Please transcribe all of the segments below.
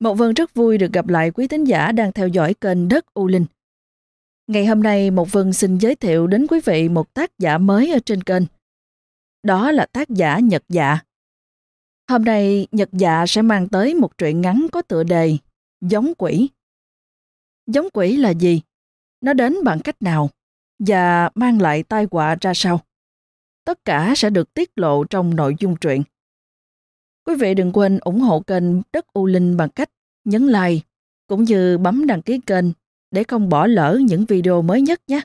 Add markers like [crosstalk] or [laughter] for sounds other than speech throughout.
Mộng Vân rất vui được gặp lại quý tín giả đang theo dõi kênh Đất U Linh. Ngày hôm nay Mộng Vân xin giới thiệu đến quý vị một tác giả mới ở trên kênh. Đó là tác giả Nhật Dạ. Hôm nay, Nhật Dạ sẽ mang tới một truyện ngắn có tựa đề Giống quỷ. Giống quỷ là gì? Nó đến bằng cách nào? Và mang lại tai họa ra sao? Tất cả sẽ được tiết lộ trong nội dung truyện. Quý vị đừng quên ủng hộ kênh Đất U Linh bằng cách nhấn like cũng như bấm đăng ký kênh để không bỏ lỡ những video mới nhất nhé.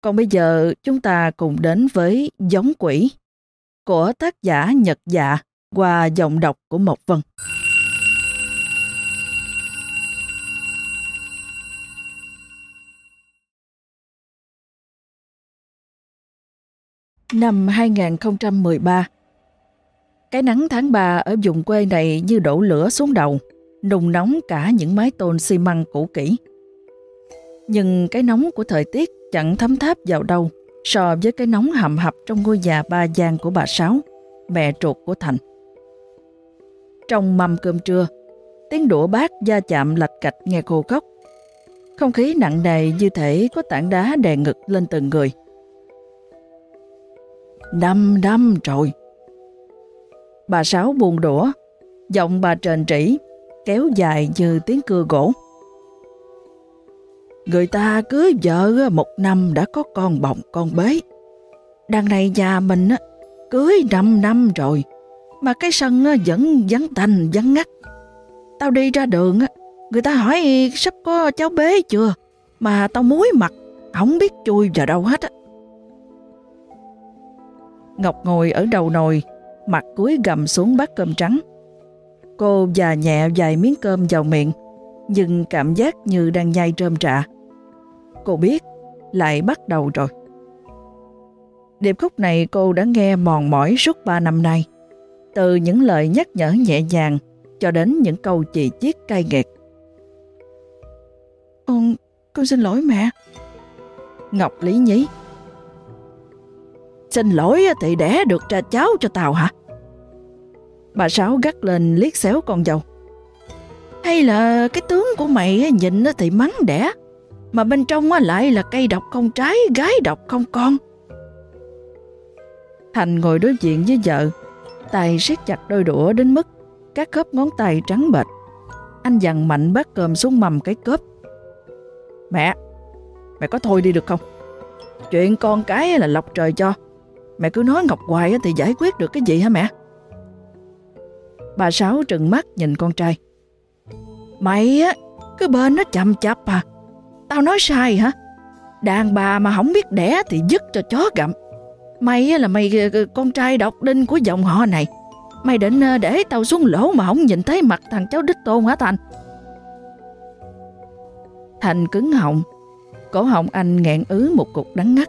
Còn bây giờ chúng ta cùng đến với Giống Quỷ của tác giả Nhật Dạ qua giọng đọc của Mộc Vân. Năm 2013 cái nắng tháng 3 ở vùng quê này như đổ lửa xuống đầu, nùng nóng cả những mái tôn xi măng cũ kỹ. Nhưng cái nóng của thời tiết chẳng thấm tháp vào đâu so với cái nóng hầm hập trong ngôi nhà ba gian của bà Sáu, mẹ ruột của Thành. Trong mâm cơm trưa, tiếng đũa bát da chạm lạch cạch nghe khô khóc. Không khí nặng nề như thể có tảng đá đè ngực lên từng người. Năm năm rồi. Bà Sáu buồn đũa, giọng bà trền trĩ, kéo dài như tiếng cưa gỗ. Người ta cưới vợ một năm đã có con bồng con bế. Đằng này nhà mình cưới năm năm rồi, mà cái sân vẫn vắng tanh vắng ngắt. Tao đi ra đường, người ta hỏi sắp có cháu bế chưa, mà tao muối mặt, không biết chui vào đâu hết. Ngọc ngồi ở đầu nồi, mặt cúi gầm xuống bát cơm trắng. Cô già nhẹ vài miếng cơm vào miệng, nhưng cảm giác như đang nhai trơm trà. Cô biết, lại bắt đầu rồi. Điệp khúc này cô đã nghe mòn mỏi suốt 3 năm nay. Từ những lời nhắc nhở nhẹ nhàng cho đến những câu chỉ chiết cay nghiệt. Con, con xin lỗi mẹ. Ngọc lý nhí. Xin lỗi thì đẻ được ra cháu cho tao hả? Bà Sáu gắt lên liếc xéo con dâu. Hay là cái tướng của mày nhìn thì mắng đẻ, mà bên trong lại là cây độc không trái, gái độc không con. Thành ngồi đối diện với vợ, tay siết chặt đôi đũa đến mức các khớp ngón tay trắng bệch. Anh dằn mạnh bát cơm xuống mầm cái cớp. Mẹ, mẹ có thôi đi được không? Chuyện con cái là lọc trời cho. Mẹ cứ nói Ngọc hoài thì giải quyết được cái gì hả mẹ? Bà Sáu trừng mắt nhìn con trai. Mày á, cứ bên nó chậm chập à. Tao nói sai hả? Đàn bà mà không biết đẻ thì dứt cho chó gặm. Mày là mày ờ, ờ, con trai độc đinh của dòng họ này. Mày định ờ, để tao xuống lỗ mà không nhìn thấy mặt thằng cháu đích tôn hả Thành? Thành cứng họng. Cổ họng anh nghẹn ứ một cục đắng ngắt.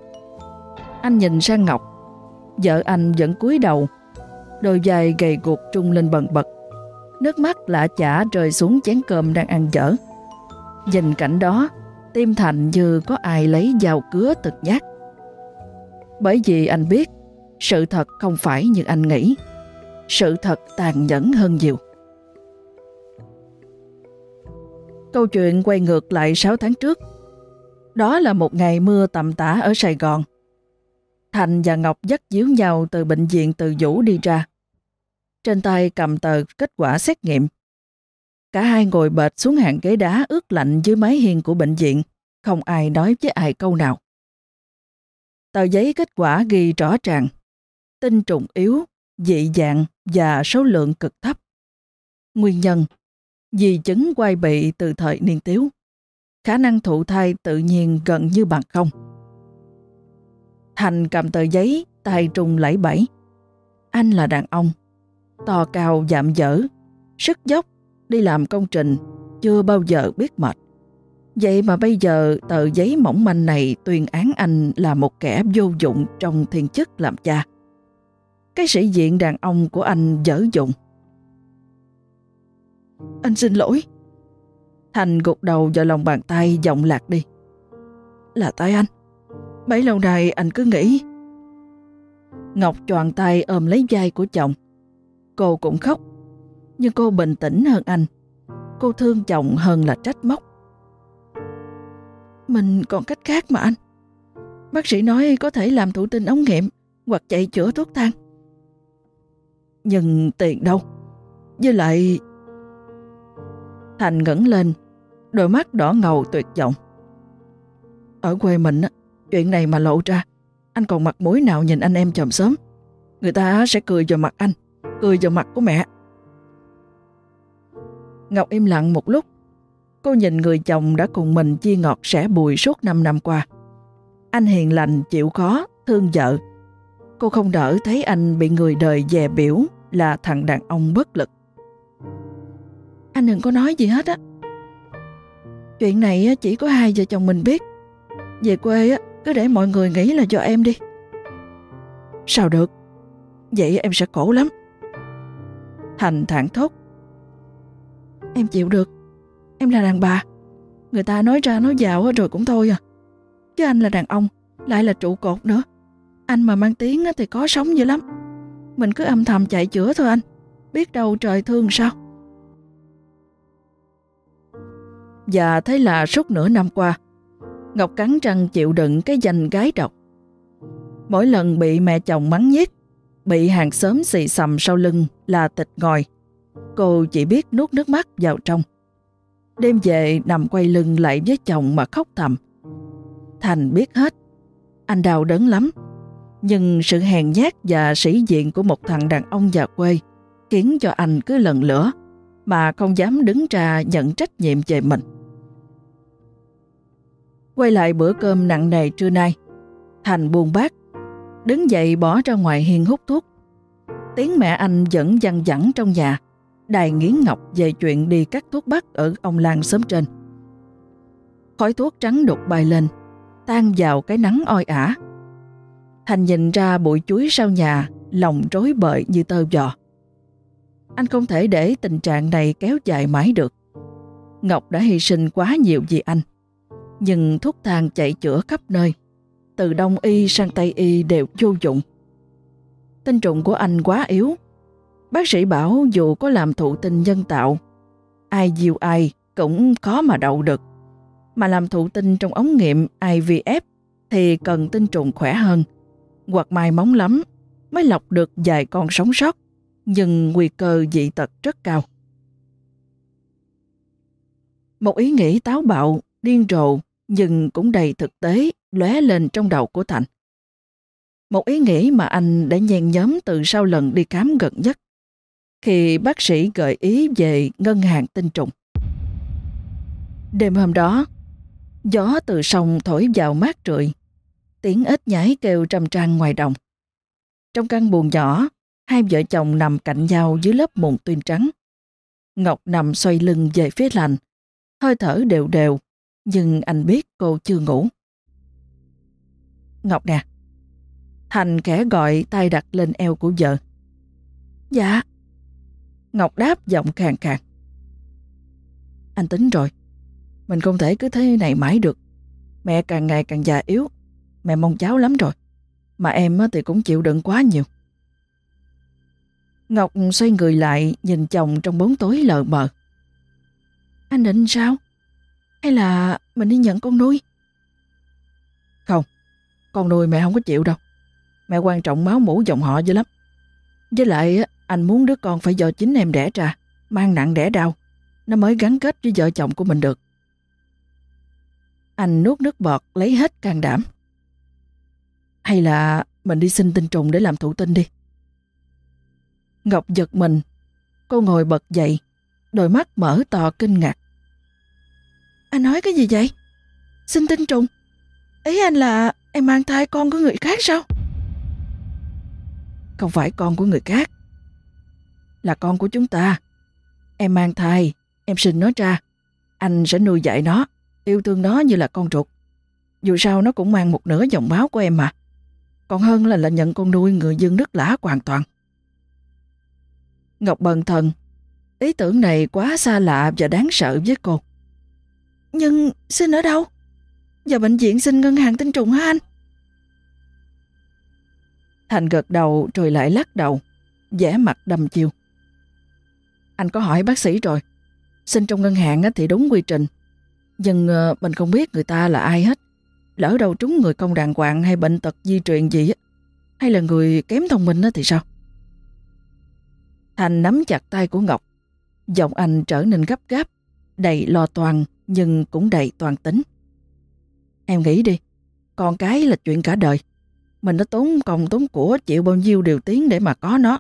Anh nhìn sang Ngọc. Vợ anh vẫn cúi đầu. Đôi giày gầy guộc trung lên bần bật. Nước mắt lạ chả rơi xuống chén cơm đang ăn dở. Nhìn cảnh đó, tim Thành như có ai lấy dao cứa thực nhát. Bởi vì anh biết sự thật không phải như anh nghĩ. Sự thật tàn nhẫn hơn nhiều. Câu chuyện quay ngược lại 6 tháng trước. Đó là một ngày mưa tầm tã ở Sài Gòn. Thành và Ngọc dắt díu nhau từ bệnh viện từ Vũ đi ra. Trên tay cầm tờ kết quả xét nghiệm. Cả hai ngồi bệt xuống hàng ghế đá ướt lạnh dưới mái hiên của bệnh viện. Không ai nói với ai câu nào. Tờ giấy kết quả ghi rõ ràng, tinh trùng yếu, dị dạng và số lượng cực thấp. Nguyên nhân, di chứng quay bị từ thời niên tiếu. Khả năng thụ thai tự nhiên gần như bằng không. Thành cầm tờ giấy, tay trùng lẫy bẫy. Anh là đàn ông, to cao dạm dở, sức dốc, đi làm công trình, chưa bao giờ biết mệt. Vậy mà bây giờ tờ giấy mỏng manh này tuyên án anh là một kẻ vô dụng trong thiên chức làm cha. Cái sĩ diện đàn ông của anh dở dụng. Anh xin lỗi. Thành gục đầu vào lòng bàn tay giọng lạc đi. Là tay anh. Bấy lâu nay anh cứ nghĩ. Ngọc choàng tay ôm lấy vai của chồng. Cô cũng khóc. Nhưng cô bình tĩnh hơn anh. Cô thương chồng hơn là trách móc. Mình còn cách khác mà anh. Bác sĩ nói có thể làm thụ tinh ống nghiệm hoặc chạy chữa thuốc thang. Nhưng tiền đâu? Với lại... Thành ngẩng lên, đôi mắt đỏ ngầu tuyệt vọng. Ở quê mình, chuyện này mà lộ ra, anh còn mặt mũi nào nhìn anh em chồng sớm. Người ta sẽ cười vào mặt anh, cười vào mặt của mẹ. Ngọc im lặng một lúc. Cô nhìn người chồng đã cùng mình chia ngọt sẻ bùi suốt 5 năm qua. Anh hiền lành, chịu khó, thương vợ. Cô không đỡ thấy anh bị người đời dè biểu là thằng đàn ông bất lực. Anh đừng có nói gì hết á. Chuyện này chỉ có hai vợ chồng mình biết. Về quê cứ để mọi người nghĩ là do em đi. Sao được? Vậy em sẽ khổ lắm. Thành thản thốt. Em chịu được. Em là đàn bà. Người ta nói ra nói vào rồi cũng thôi à. Chứ anh là đàn ông, lại là trụ cột nữa. Anh mà mang tiếng thì có sống dữ lắm. Mình cứ âm thầm chạy chữa thôi anh. Biết đâu trời thương sao. Và thế là suốt nửa năm qua, Ngọc cắn răng chịu đựng cái danh gái độc. Mỗi lần bị mẹ chồng mắng nhiếc, bị hàng xóm xì xầm sau lưng là thịt ngòi, cô chỉ biết nuốt nước mắt vào trong. Đêm về nằm quay lưng lại với chồng mà khóc thầm. Thành biết hết, anh đau đớn lắm, nhưng sự hèn nhát và sĩ diện của một thằng đàn ông già quê khiến cho anh cứ lần lửa mà không dám đứng ra nhận trách nhiệm về mình. Quay lại bữa cơm nặng nề trưa nay, Thành buồn bát, đứng dậy bỏ ra ngoài hiên hút thuốc. Tiếng mẹ anh vẫn văng vẳng trong nhà, đài nghiến ngọc về chuyện đi cắt thuốc bắc ở ông làng sớm trên. Khói thuốc trắng đục bay lên, tan vào cái nắng oi ả. Thành nhìn ra bụi chuối sau nhà, lòng rối bời như tơ giò. Anh không thể để tình trạng này kéo dài mãi được. Ngọc đã hy sinh quá nhiều vì anh nhưng thuốc thang chạy chữa khắp nơi. Từ Đông Y sang Tây Y đều vô dụng. Tinh trùng của anh quá yếu. Bác sĩ bảo dù có làm thụ tinh nhân tạo, ai diêu ai cũng khó mà đậu được. Mà làm thụ tinh trong ống nghiệm IVF thì cần tinh trùng khỏe hơn, hoặc mai móng lắm mới lọc được vài con sống sót, nhưng nguy cơ dị tật rất cao. Một ý nghĩ táo bạo, điên rồ nhưng cũng đầy thực tế lóe lên trong đầu của Thành. Một ý nghĩ mà anh đã nhen nhóm từ sau lần đi khám gần nhất, khi bác sĩ gợi ý về ngân hàng tinh trùng. Đêm hôm đó, gió từ sông thổi vào mát rượi, tiếng ếch nhái kêu trầm trang ngoài đồng. Trong căn buồng nhỏ, hai vợ chồng nằm cạnh nhau dưới lớp mụn tuyên trắng. Ngọc nằm xoay lưng về phía lành, hơi thở đều đều nhưng anh biết cô chưa ngủ. Ngọc nè. Thành kẻ gọi tay đặt lên eo của vợ. Dạ. Ngọc đáp giọng khàn khàn. Anh tính rồi. Mình không thể cứ thế này mãi được. Mẹ càng ngày càng già yếu. Mẹ mong cháu lắm rồi. Mà em thì cũng chịu đựng quá nhiều. Ngọc xoay người lại nhìn chồng trong bóng tối lờ mờ. Anh định sao? Hay là mình đi nhận con nuôi? Không, con nuôi mẹ không có chịu đâu. Mẹ quan trọng máu mũ dòng họ dữ lắm. Với lại anh muốn đứa con phải do chính em đẻ ra, mang nặng đẻ đau, nó mới gắn kết với vợ chồng của mình được. Anh nuốt nước bọt lấy hết can đảm. Hay là mình đi xin tinh trùng để làm thụ tinh đi. Ngọc giật mình, cô ngồi bật dậy, đôi mắt mở to kinh ngạc. Anh nói cái gì vậy? Xin tinh trùng. Ý anh là em mang thai con của người khác sao? Không phải con của người khác. Là con của chúng ta. Em mang thai, em sinh nó ra. Anh sẽ nuôi dạy nó, yêu thương nó như là con ruột. Dù sao nó cũng mang một nửa dòng máu của em mà. Còn hơn là là nhận con nuôi người dân nước lã hoàn toàn. Ngọc bần thần, ý tưởng này quá xa lạ và đáng sợ với cô. Nhưng xin ở đâu? Và bệnh viện xin ngân hàng tinh trùng hả anh? Thành gật đầu rồi lại lắc đầu, vẻ mặt đầm chiều. Anh có hỏi bác sĩ rồi. Xin trong ngân hàng thì đúng quy trình. Nhưng ờ, mình không biết người ta là ai hết. Lỡ đâu trúng người công đàng hoàng hay bệnh tật di truyền gì hay là người kém thông minh thì sao? Thành nắm chặt tay của Ngọc. Giọng anh trở nên gấp gáp, đầy lo toan nhưng cũng đầy toàn tính. Em nghĩ đi, con cái là chuyện cả đời. Mình đã tốn công tốn của chịu bao nhiêu điều tiếng để mà có nó.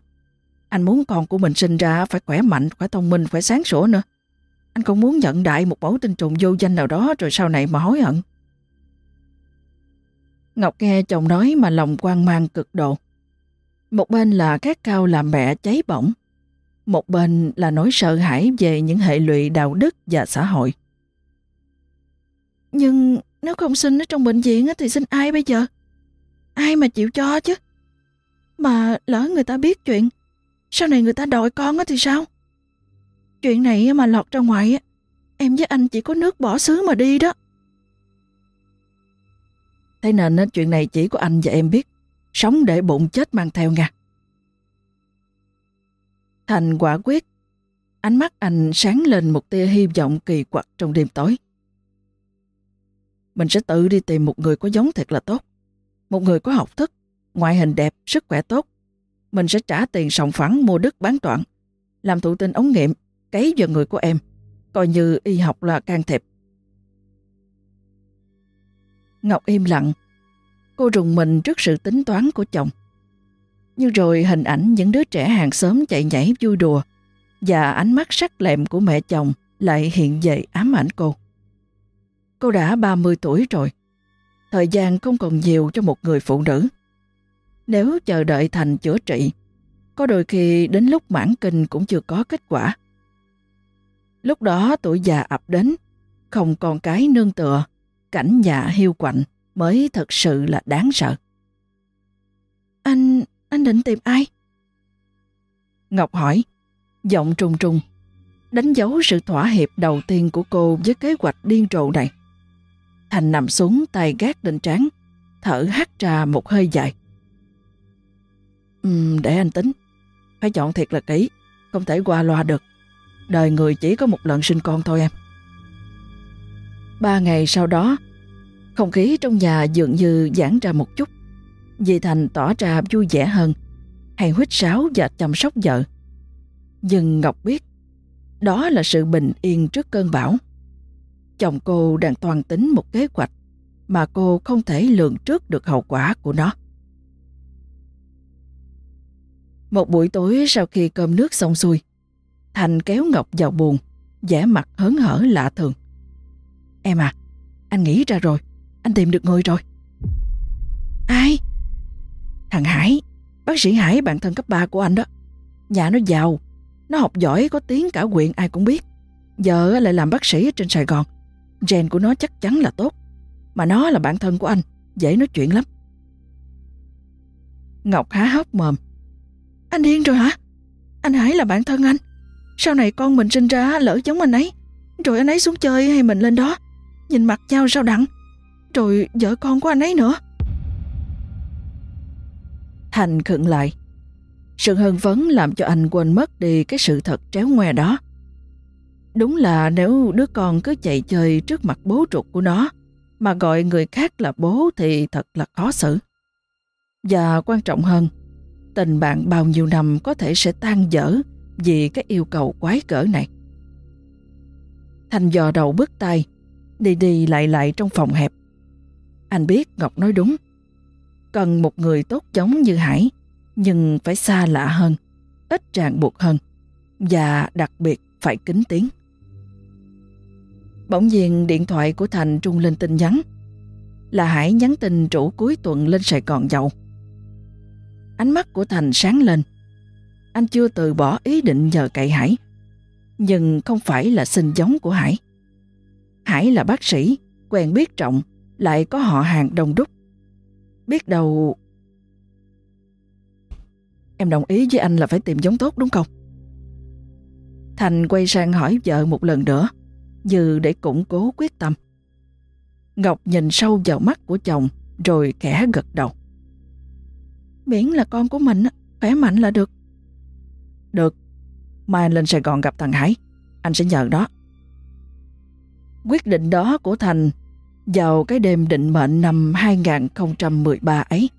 Anh muốn con của mình sinh ra phải khỏe mạnh, phải thông minh, phải sáng sủa nữa. Anh không muốn nhận đại một mẫu tinh trùng vô danh nào đó rồi sau này mà hối hận. Ngọc nghe chồng nói mà lòng quan mang cực độ. Một bên là khát cao làm mẹ cháy bỏng. Một bên là nỗi sợ hãi về những hệ lụy đạo đức và xã hội. Nhưng nếu không sinh ở trong bệnh viện thì sinh ai bây giờ? Ai mà chịu cho chứ? Mà lỡ người ta biết chuyện, sau này người ta đòi con thì sao? Chuyện này mà lọt ra ngoài, em với anh chỉ có nước bỏ xứ mà đi đó. Thế nên chuyện này chỉ có anh và em biết. Sống để bụng chết mang theo nha. Thành quả quyết. Ánh mắt anh sáng lên một tia hy vọng kỳ quặc trong đêm tối. Mình sẽ tự đi tìm một người có giống thật là tốt. Một người có học thức, ngoại hình đẹp, sức khỏe tốt. Mình sẽ trả tiền sòng phẳng mua đất bán toạn. Làm thụ tinh ống nghiệm, cấy vào người của em. Coi như y học là can thiệp. Ngọc im lặng. Cô rùng mình trước sự tính toán của chồng. Nhưng rồi hình ảnh những đứa trẻ hàng xóm chạy nhảy vui đùa và ánh mắt sắc lẹm của mẹ chồng lại hiện về ám ảnh cô. Cô đã 30 tuổi rồi. Thời gian không còn nhiều cho một người phụ nữ. Nếu chờ đợi Thành chữa trị, có đôi khi đến lúc mãn kinh cũng chưa có kết quả. Lúc đó tuổi già ập đến, không còn cái nương tựa, cảnh nhà hiu quạnh mới thật sự là đáng sợ. Anh, anh định tìm ai? Ngọc hỏi, giọng trùng trùng, đánh dấu sự thỏa hiệp đầu tiên của cô với kế hoạch điên rồ này. Thành nằm xuống tay gác lên trán, thở hắt ra một hơi dài. Uhm, để anh tính, phải chọn thiệt là kỹ, không thể qua loa được. Đời người chỉ có một lần sinh con thôi em. Ba ngày sau đó, không khí trong nhà dường như giãn ra một chút. Dì Thành tỏ ra vui vẻ hơn, hay huýt sáo và chăm sóc vợ. Nhưng Ngọc biết, đó là sự bình yên trước cơn bão. Chồng cô đang toàn tính một kế hoạch mà cô không thể lường trước được hậu quả của nó. Một buổi tối sau khi cơm nước xong xuôi, Thành kéo Ngọc vào buồn, vẻ mặt hớn hở lạ thường. Em à, anh nghĩ ra rồi, anh tìm được người rồi. Ai? Thằng Hải, bác sĩ Hải bạn thân cấp 3 của anh đó. Nhà nó giàu, nó học giỏi có tiếng cả quyện ai cũng biết. Giờ lại làm bác sĩ ở trên Sài Gòn. Gen của nó chắc chắn là tốt. Mà nó là bạn thân của anh, dễ nói chuyện lắm. Ngọc há hốc mồm. Anh điên rồi hả? Anh Hải là bạn thân anh. Sau này con mình sinh ra lỡ giống anh ấy. Rồi anh ấy xuống chơi hay mình lên đó. Nhìn mặt nhau sao đặng. Rồi vợ con của anh ấy nữa. Thành khựng lại. Sự hân vấn làm cho anh quên mất đi cái sự thật tréo ngoe đó. Đúng là nếu đứa con cứ chạy chơi trước mặt bố ruột của nó mà gọi người khác là bố thì thật là khó xử. Và quan trọng hơn, tình bạn bao nhiêu năm có thể sẽ tan dở vì cái yêu cầu quái cỡ này. Thành dò đầu bước tay, đi đi lại lại trong phòng hẹp. Anh biết Ngọc nói đúng. Cần một người tốt giống như Hải, nhưng phải xa lạ hơn, ít ràng buộc hơn, và đặc biệt phải kính tiếng. Bỗng nhiên điện thoại của Thành trung lên tin nhắn. Là Hải nhắn tin rủ cuối tuần lên Sài Gòn nhậu. Ánh mắt của Thành sáng lên. Anh chưa từ bỏ ý định nhờ cậy Hải. Nhưng không phải là sinh giống của Hải. Hải là bác sĩ, quen biết trọng, lại có họ hàng đông đúc. Biết đâu... Em đồng ý với anh là phải tìm giống tốt đúng không? Thành quay sang hỏi vợ một lần nữa như để củng cố quyết tâm. Ngọc nhìn sâu vào mắt của chồng rồi khẽ gật đầu. Miễn là con của mình, khỏe mạnh là được. Được, mai lên Sài Gòn gặp thằng Hải. anh sẽ nhờ đó. Quyết định đó của Thành vào cái đêm định mệnh năm 2013 ấy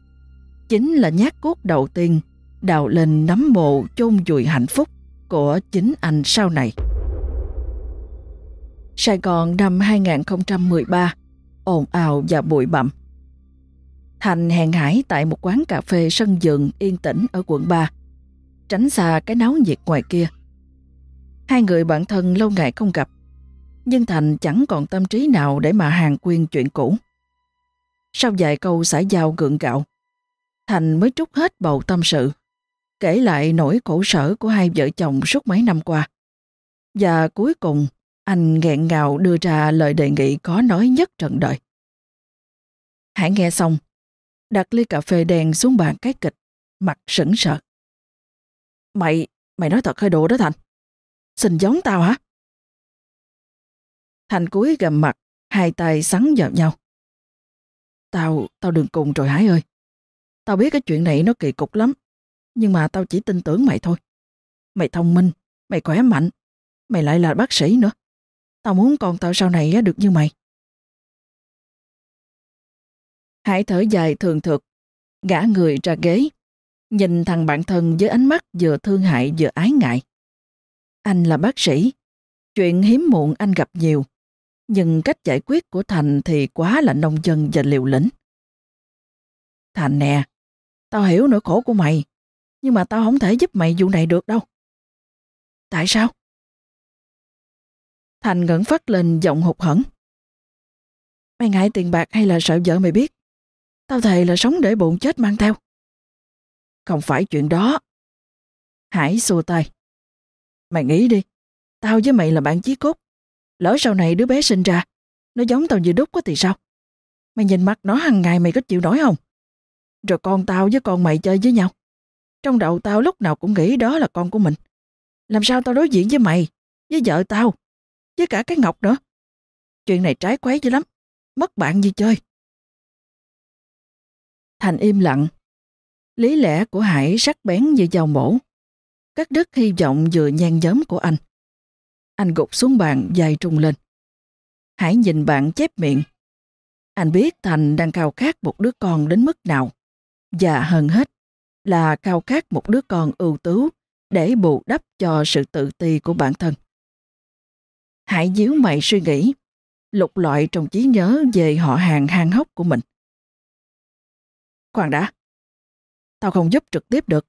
chính là nhát cốt đầu tiên đào lên nắm mộ chôn vùi hạnh phúc của chính anh sau này. Sài Gòn năm 2013 ồn ào và bụi bặm. Thành hẹn hải tại một quán cà phê sân vườn yên tĩnh ở quận 3, tránh xa cái náo nhiệt ngoài kia. Hai người bạn thân lâu ngày không gặp, nhưng Thành chẳng còn tâm trí nào để mà hàng quyên chuyện cũ. Sau vài câu xã giao gượng gạo, Thành mới trút hết bầu tâm sự, kể lại nỗi khổ sở của hai vợ chồng suốt mấy năm qua. Và cuối cùng, anh nghẹn ngào đưa ra lời đề nghị có nói nhất trần đời. Hãy nghe xong, đặt ly cà phê đen xuống bàn cái kịch, mặt sững sờ. Mày, mày nói thật hơi đồ đó Thành? Xin giống tao hả? Thành cúi gầm mặt, hai tay sắn vào nhau. Tao, tao đừng cùng rồi Hải ơi. Tao biết cái chuyện này nó kỳ cục lắm, nhưng mà tao chỉ tin tưởng mày thôi. Mày thông minh, mày khỏe mạnh, mày lại là bác sĩ nữa. Tao muốn con tao sau này được như mày. Hải thở dài thường thực, gã người ra ghế, nhìn thằng bạn thân với ánh mắt vừa thương hại vừa ái ngại. Anh là bác sĩ, chuyện hiếm muộn anh gặp nhiều, nhưng cách giải quyết của Thành thì quá là nông dân và liều lĩnh. Thành nè, tao hiểu nỗi khổ của mày, nhưng mà tao không thể giúp mày vụ này được đâu. Tại sao? Thành ngẩng phát lên giọng hụt hẫng. Mày ngại tiền bạc hay là sợ vợ mày biết? Tao thề là sống để bụng chết mang theo. Không phải chuyện đó. Hải xua tay. Mày nghĩ đi, tao với mày là bạn chí cốt. Lỡ sau này đứa bé sinh ra, nó giống tao như đúc quá thì sao? Mày nhìn mặt nó hàng ngày mày có chịu nổi không? Rồi con tao với con mày chơi với nhau. Trong đầu tao lúc nào cũng nghĩ đó là con của mình. Làm sao tao đối diện với mày, với vợ tao, với cả cái Ngọc nữa. Chuyện này trái quấy dữ lắm, mất bạn như chơi. Thành im lặng. Lý lẽ của Hải sắc bén như dao mổ. Cắt đứt hy vọng vừa nhan nhóm của anh. Anh gục xuống bàn dài trùng lên. Hải nhìn bạn chép miệng. Anh biết Thành đang cao khát một đứa con đến mức nào. Và hơn hết là cao khát một đứa con ưu tú để bù đắp cho sự tự ti của bản thân. Hải díu mày suy nghĩ, lục loại trong trí nhớ về họ hàng hang hốc của mình. Khoan đã, tao không giúp trực tiếp được,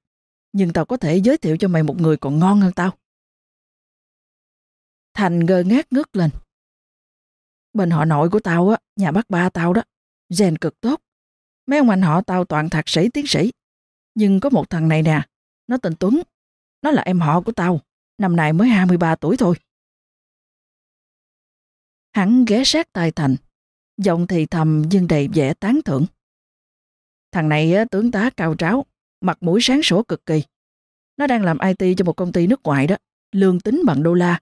nhưng tao có thể giới thiệu cho mày một người còn ngon hơn tao. Thành ngơ ngác ngước lên. Bên họ nội của tao á, nhà bác ba tao đó, gen cực tốt. Mấy ông anh họ tao toàn thạc sĩ tiến sĩ. Nhưng có một thằng này nè, nó tên Tuấn. Nó là em họ của tao, năm nay mới 23 tuổi thôi. Hắn ghé sát tai Thành, giọng thì thầm nhưng đầy vẻ tán thưởng. Thằng này tướng tá cao tráo, mặt mũi sáng sủa cực kỳ. Nó đang làm IT cho một công ty nước ngoài đó, lương tính bằng đô la.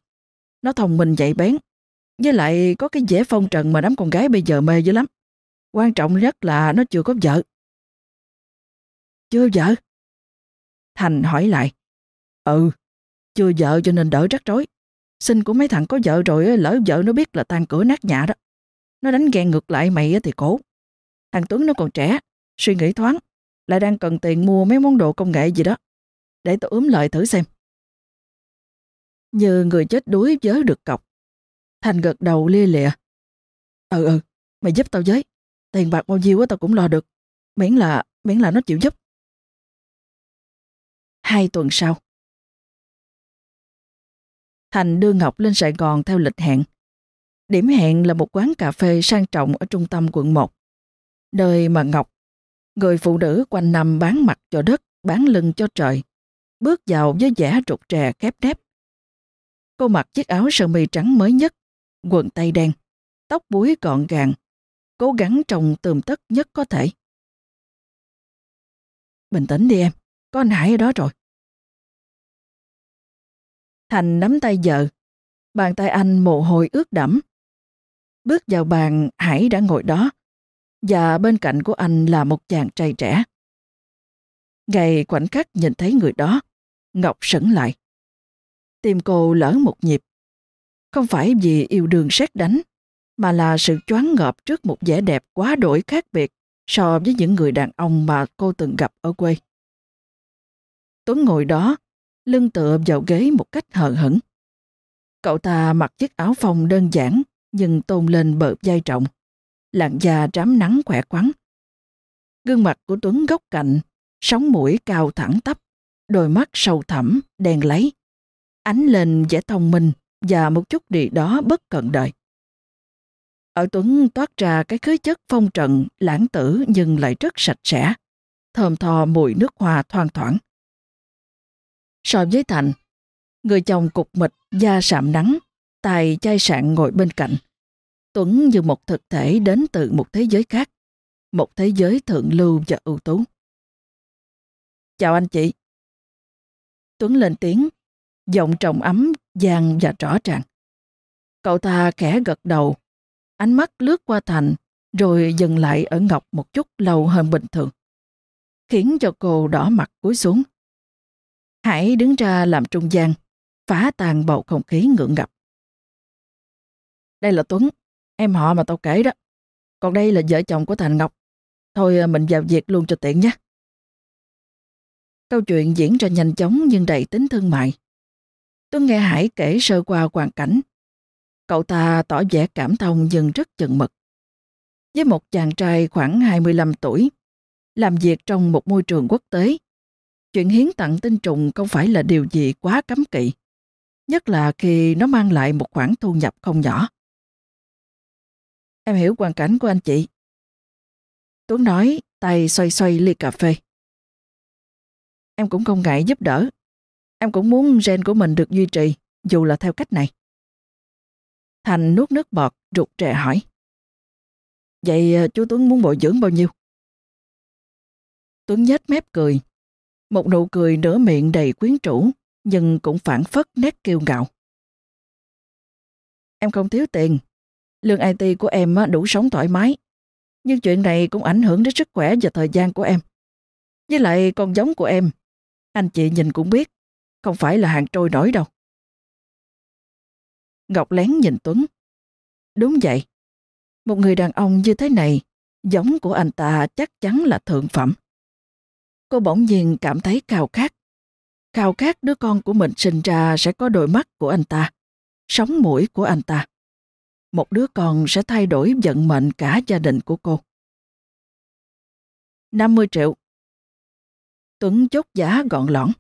Nó thông minh dạy bén, với lại có cái vẻ phong trần mà đám con gái bây giờ mê dữ lắm. Quan trọng nhất là nó chưa có vợ. Chưa vợ? Thành hỏi lại. Ừ, chưa vợ cho nên đỡ rắc rối. Sinh của mấy thằng có vợ rồi lỡ vợ nó biết là tan cửa nát nhà đó. Nó đánh ghen ngược lại mày thì cổ. Thằng Tuấn nó còn trẻ, suy nghĩ thoáng, lại đang cần tiền mua mấy món đồ công nghệ gì đó. Để tôi ướm lời thử xem. Như người chết đuối giới được cọc. Thành gật đầu lia lịa. Ừ ừ, mày giúp tao với. Tiền bạc bao nhiêu tao cũng lo được. Miễn là, miễn là nó chịu giúp. Hai tuần sau. Thành đưa Ngọc lên Sài Gòn theo lịch hẹn. Điểm hẹn là một quán cà phê sang trọng ở trung tâm quận 1. Nơi mà Ngọc, người phụ nữ quanh năm bán mặt cho đất, bán lưng cho trời, bước vào với vẻ rụt rè khép nép. Cô mặc chiếc áo sơ mi trắng mới nhất, quần tây đen, tóc búi gọn gàng, cố gắng trồng tươm tất nhất có thể. Bình tĩnh đi em, có anh Hải ở đó rồi. Thành nắm tay vợ, bàn tay anh mồ hôi ướt đẫm. Bước vào bàn, Hải đã ngồi đó, và bên cạnh của anh là một chàng trai trẻ. Ngày khoảnh khắc nhìn thấy người đó, Ngọc sững lại. Tim cô lỡ một nhịp, Không phải vì yêu đương xét đánh, mà là sự choáng ngợp trước một vẻ đẹp quá đổi khác biệt so với những người đàn ông mà cô từng gặp ở quê. Tuấn ngồi đó, lưng tựa vào ghế một cách hờ hững. Cậu ta mặc chiếc áo phông đơn giản nhưng tôn lên bờ vai trọng, làn da trám nắng khỏe khoắn. Gương mặt của Tuấn góc cạnh, sóng mũi cao thẳng tắp, đôi mắt sâu thẳm, đen lấy, ánh lên vẻ thông minh và một chút gì đó bất cận đời. Ở Tuấn toát ra cái khứ chất phong trần, lãng tử nhưng lại rất sạch sẽ, thơm tho mùi nước hoa thoang thoảng. So với Thành, người chồng cục mịch, da sạm nắng, tài chai sạn ngồi bên cạnh. Tuấn như một thực thể đến từ một thế giới khác, một thế giới thượng lưu và ưu tú. Chào anh chị. Tuấn lên tiếng, giọng trọng ấm, vàng và rõ ràng. Cậu ta khẽ gật đầu, ánh mắt lướt qua Thành, rồi dừng lại ở Ngọc một chút lâu hơn bình thường, khiến cho cô đỏ mặt cúi xuống. Hãy đứng ra làm trung gian, phá tan bầu không khí ngượng ngập. Đây là Tuấn, em họ mà tao kể đó. Còn đây là vợ chồng của Thành Ngọc. Thôi à, mình vào việc luôn cho tiện nhé. Câu chuyện diễn ra nhanh chóng nhưng đầy tính thương mại. Tuấn nghe Hải kể sơ qua hoàn cảnh. Cậu ta tỏ vẻ cảm thông nhưng rất chừng mực. Với một chàng trai khoảng 25 tuổi, làm việc trong một môi trường quốc tế, chuyện hiến tặng tinh trùng không phải là điều gì quá cấm kỵ, nhất là khi nó mang lại một khoản thu nhập không nhỏ. Em hiểu hoàn cảnh của anh chị. Tuấn nói, tay xoay xoay ly cà phê. Em cũng không ngại giúp đỡ. Em cũng muốn gen của mình được duy trì, dù là theo cách này. Thành nuốt nước bọt, rụt rè hỏi. Vậy ờ, chú Tuấn muốn bồi dưỡng bao nhiêu? Tuấn nhếch mép cười. Một nụ cười nửa miệng đầy quyến rũ, nhưng cũng phản phất nét kiêu ngạo. Em không thiếu tiền. Lương IT của em đủ sống thoải mái. Nhưng chuyện này cũng ảnh hưởng đến sức khỏe và thời gian của em. Với lại con giống của em, anh chị nhìn cũng biết, không phải là hàng trôi nổi đâu. Ngọc lén nhìn Tuấn. Đúng vậy. Một người đàn ông như thế này, giống của anh ta chắc chắn là thượng phẩm. Cô bỗng nhiên cảm thấy khao khát. Khao khát đứa con của mình sinh ra sẽ có đôi mắt của anh ta, sống mũi của anh ta. Một đứa con sẽ thay đổi vận mệnh cả gia đình của cô. 50 triệu. Tuấn chốt giá gọn lõn.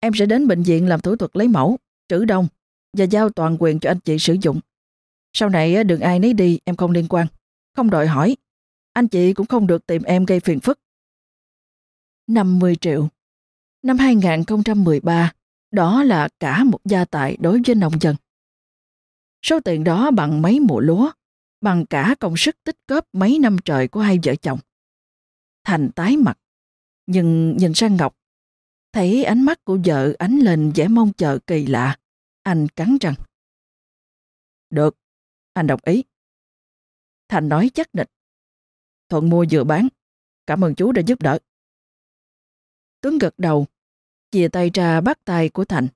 Em sẽ đến bệnh viện làm thủ thuật lấy mẫu, trữ đông và giao toàn quyền cho anh chị sử dụng. Sau này ờ, đừng ai nấy đi, em không liên quan. Không đòi hỏi. Anh chị cũng không được tìm em gây phiền phức. 50 triệu. Năm 2013, đó là cả một gia tài đối với nông dân. Số tiền đó bằng mấy mùa lúa, bằng cả công sức tích góp mấy năm trời của hai vợ chồng. Thành tái mặt, nhưng nhìn sang Ngọc, thấy ánh mắt của vợ ánh lên vẻ mong chờ kỳ lạ. Anh cắn răng. Được, anh đồng ý. Thành nói chắc nịch. Thuận mua vừa bán. Cảm ơn chú đã giúp đỡ. Tuấn gật đầu, chìa tay ra bắt tay của Thành.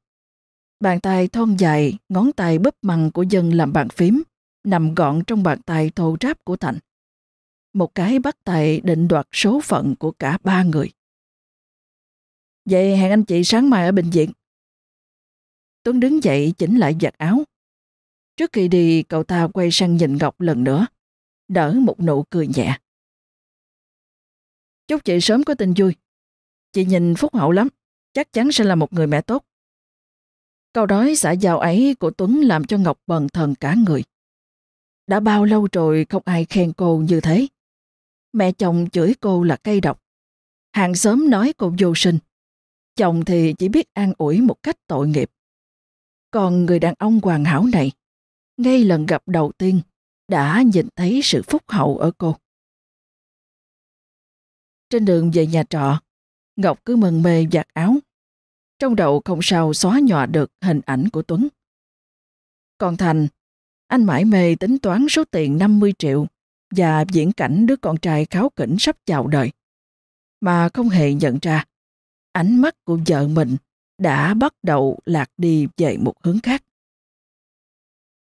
Bàn tay thon dài, ngón tay búp măng của dân làm bàn phím, nằm gọn trong bàn tay thô ráp của Thành. Một cái bắt tay định đoạt số phận của cả ba người. Vậy hẹn anh chị sáng mai ở bệnh viện. Tuấn đứng dậy chỉnh lại giặt áo. Trước khi đi, cậu ta quay sang nhìn Ngọc lần nữa, đỡ một nụ cười nhẹ. Chúc chị sớm có tin vui. Chị nhìn phúc hậu lắm, chắc chắn sẽ là một người mẹ tốt. Câu nói xã giao ấy của Tuấn làm cho Ngọc bần thần cả người. Đã bao lâu rồi không ai khen cô như thế. Mẹ chồng chửi cô là cây độc. Hàng xóm nói cô vô sinh. Chồng thì chỉ biết an ủi một cách tội nghiệp. Còn người đàn ông hoàn hảo này, ngay lần gặp đầu tiên, đã nhìn thấy sự phúc hậu ở cô. Trên đường về nhà trọ, Ngọc cứ mân mê giặt áo. Trong đầu không sao xóa nhòa được hình ảnh của Tuấn. Còn Thành, anh mãi mê tính toán số tiền 50 triệu và diễn cảnh đứa con trai kháo kỉnh sắp chào đời. Mà không hề nhận ra, ánh mắt của vợ mình đã bắt đầu lạc đi về một hướng khác.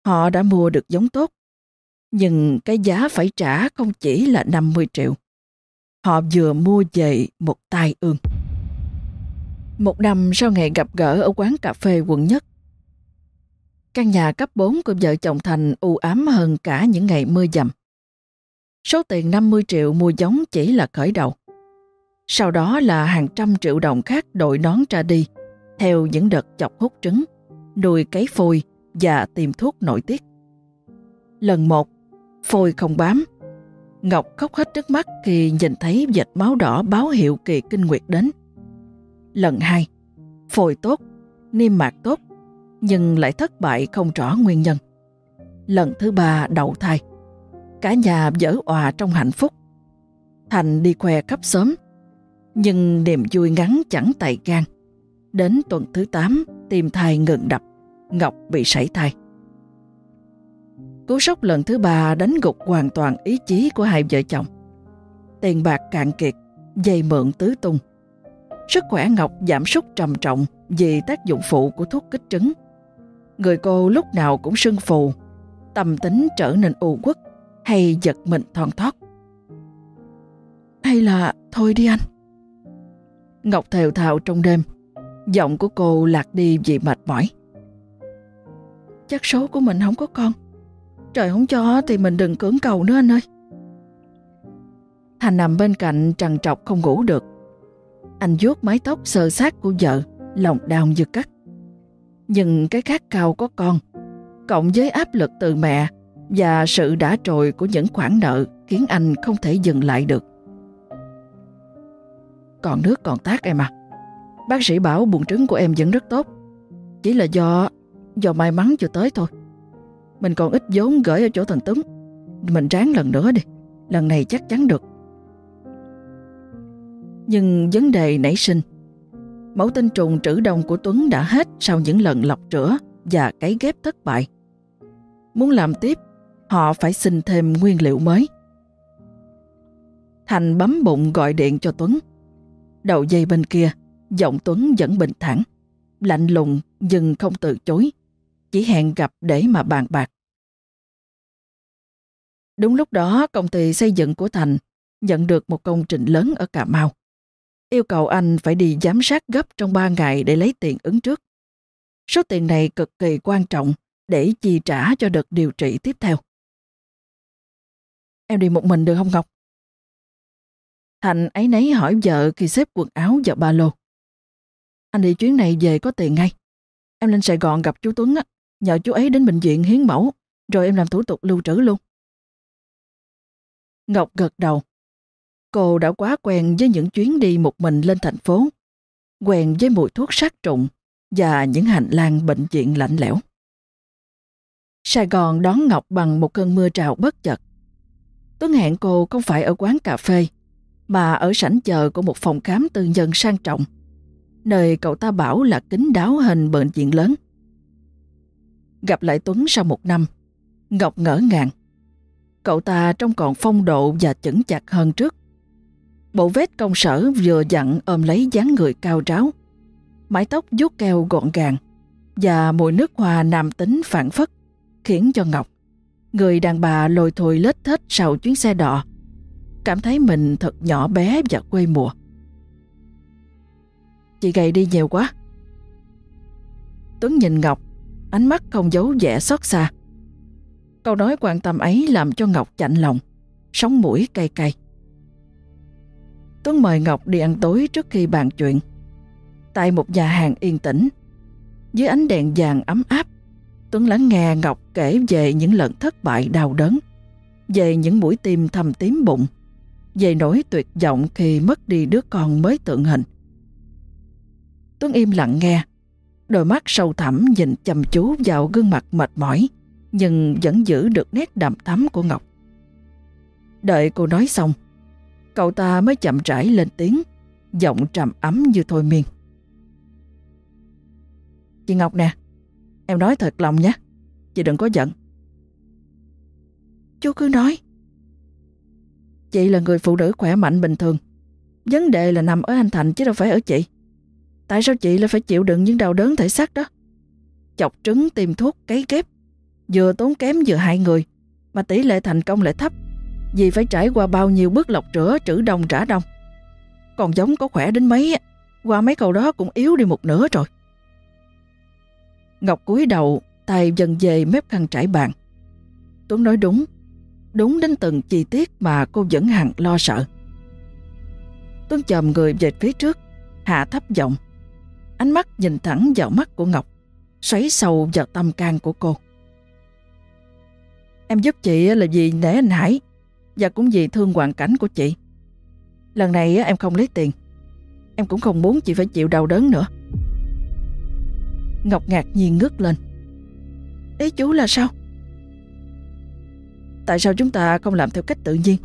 Họ đã mua được giống tốt, nhưng cái giá phải trả không chỉ là 50 triệu. Họ vừa mua về một tai ương. Một năm sau ngày gặp gỡ ở quán cà phê quận nhất, căn nhà cấp 4 của vợ chồng Thành u ám hơn cả những ngày mưa dầm. Số tiền 50 triệu mua giống chỉ là khởi đầu. Sau đó là hàng trăm triệu đồng khác đội nón ra đi, theo những đợt chọc hút trứng, nuôi cấy phôi và tìm thuốc nội tiết. Lần một, phôi không bám. Ngọc khóc hết nước mắt khi nhìn thấy vệt máu đỏ báo hiệu kỳ kinh nguyệt đến. Lần hai, phổi tốt, niêm mạc tốt, nhưng lại thất bại không rõ nguyên nhân. Lần thứ ba đậu thai. Cả nhà dở òa trong hạnh phúc. Thành đi khoe khắp xóm, nhưng niềm vui ngắn chẳng tại gan. Đến tuần thứ 8, tim thai ngừng đập, Ngọc bị sảy thai. Cú sốc lần thứ ba đánh gục hoàn toàn ý chí của hai vợ chồng. Tiền bạc cạn kiệt, dây mượn tứ tung. Sức khỏe Ngọc giảm sút trầm trọng vì tác dụng phụ của thuốc kích trứng. Người cô lúc nào cũng sưng phù, tâm tính trở nên u quất hay giật mình thon thót. Hay là thôi đi anh. Ngọc thều thào trong đêm, giọng của cô lạc đi vì mệt mỏi. Chắc số của mình không có con. Trời không cho thì mình đừng cưỡng cầu nữa anh ơi. Thành nằm bên cạnh trằn trọc không ngủ được. Anh vuốt mái tóc sờ sát của vợ, lòng đau như cắt. Nhưng cái khát cao có con, cộng với áp lực từ mẹ và sự đã trồi của những khoản nợ khiến anh không thể dừng lại được. Còn nước còn tác em à. Bác sĩ bảo buồng trứng của em vẫn rất tốt. Chỉ là do do may mắn chưa tới thôi. Mình còn ít vốn gửi ở chỗ thằng Tuấn. Mình ráng lần nữa đi. Lần này chắc chắn được. Nhưng vấn đề nảy sinh. Mẫu tinh trùng trữ đông của Tuấn đã hết sau những lần lọc rửa và cấy ghép thất bại. Muốn làm tiếp, họ phải xin thêm nguyên liệu mới. Thành bấm bụng gọi điện cho Tuấn. Đầu dây bên kia, giọng Tuấn vẫn bình thản, lạnh lùng nhưng không từ chối, chỉ hẹn gặp để mà bàn bạc. Đúng lúc đó, công ty xây dựng của Thành nhận được một công trình lớn ở Cà Mau. Yêu cầu anh phải đi giám sát gấp trong 3 ngày để lấy tiền ứng trước. Số tiền này cực kỳ quan trọng để chi trả cho đợt điều trị tiếp theo. Em đi một mình được không Ngọc? Thành ấy nấy hỏi vợ khi xếp quần áo vào ba lô. Anh đi chuyến này về có tiền ngay. Em lên Sài Gòn gặp chú Tuấn á, nhờ chú ấy đến bệnh viện hiến mẫu, rồi em làm thủ tục lưu trữ luôn. Ngọc gật đầu. Cô đã quá quen với những chuyến đi một mình lên thành phố, quen với mùi thuốc sát trùng và những hành lang bệnh viện lạnh lẽo. Sài Gòn đón Ngọc bằng một cơn mưa trào bất chợt. Tuấn hẹn cô không phải ở quán cà phê, mà ở sảnh chờ của một phòng khám tư nhân sang trọng, nơi cậu ta bảo là kính đáo hình bệnh viện lớn. Gặp lại Tuấn sau một năm, Ngọc ngỡ ngàng. Cậu ta trông còn phong độ và chững chặt hơn trước. Bộ vết công sở vừa dặn ôm lấy dáng người cao ráo, mái tóc vuốt keo gọn gàng và mùi nước hoa nam tính phản phất khiến cho Ngọc, người đàn bà lồi thồi lết thết sau chuyến xe đỏ, cảm thấy mình thật nhỏ bé và quê mùa. Chị gầy đi nhiều quá. Tuấn nhìn Ngọc, ánh mắt không giấu vẻ xót xa. Câu nói quan tâm ấy làm cho Ngọc chạnh lòng, sống mũi cay cay. Tuấn mời Ngọc đi ăn tối trước khi bàn chuyện. Tại một nhà hàng yên tĩnh, dưới ánh đèn vàng ấm áp, Tuấn lắng nghe Ngọc kể về những lần thất bại đau đớn, về những mũi tim thầm tím bụng, về nỗi tuyệt vọng khi mất đi đứa con mới tượng hình. Tuấn im lặng nghe, đôi mắt sâu thẳm nhìn chăm chú vào gương mặt mệt mỏi, nhưng vẫn giữ được nét đậm thắm của Ngọc. Đợi cô nói xong, cậu ta mới chậm rãi lên tiếng, giọng trầm ấm như thôi miên. Chị Ngọc nè, em nói thật lòng nhé, chị đừng có giận. Chú cứ nói. Chị là người phụ nữ khỏe mạnh bình thường. Vấn đề là nằm ở anh Thành chứ đâu phải ở chị. Tại sao chị lại phải chịu đựng những đau đớn thể xác đó? Chọc trứng tìm thuốc cấy ghép Vừa tốn kém vừa hại người, mà tỷ lệ thành công lại thấp, vì phải trải qua bao nhiêu bước lọc rửa trữ đông trả đông. Còn giống có khỏe đến mấy, qua mấy câu đó cũng yếu đi một nửa rồi. Ngọc cúi đầu, tay dần về mép khăn trải bàn. Tuấn nói đúng, đúng đến từng chi tiết mà cô vẫn hằng lo sợ. Tuấn chồm người về phía trước, hạ thấp giọng. Ánh mắt nhìn thẳng vào mắt của Ngọc, xoáy sâu vào tâm can của cô. Em giúp chị là vì nể anh Hải và cũng vì thương hoàn cảnh của chị. Lần này em không lấy tiền. Em cũng không muốn chị phải chịu đau đớn nữa. Ngọc ngạc nhiên ngước lên. Ý chú là sao? Tại sao chúng ta không làm theo cách tự nhiên?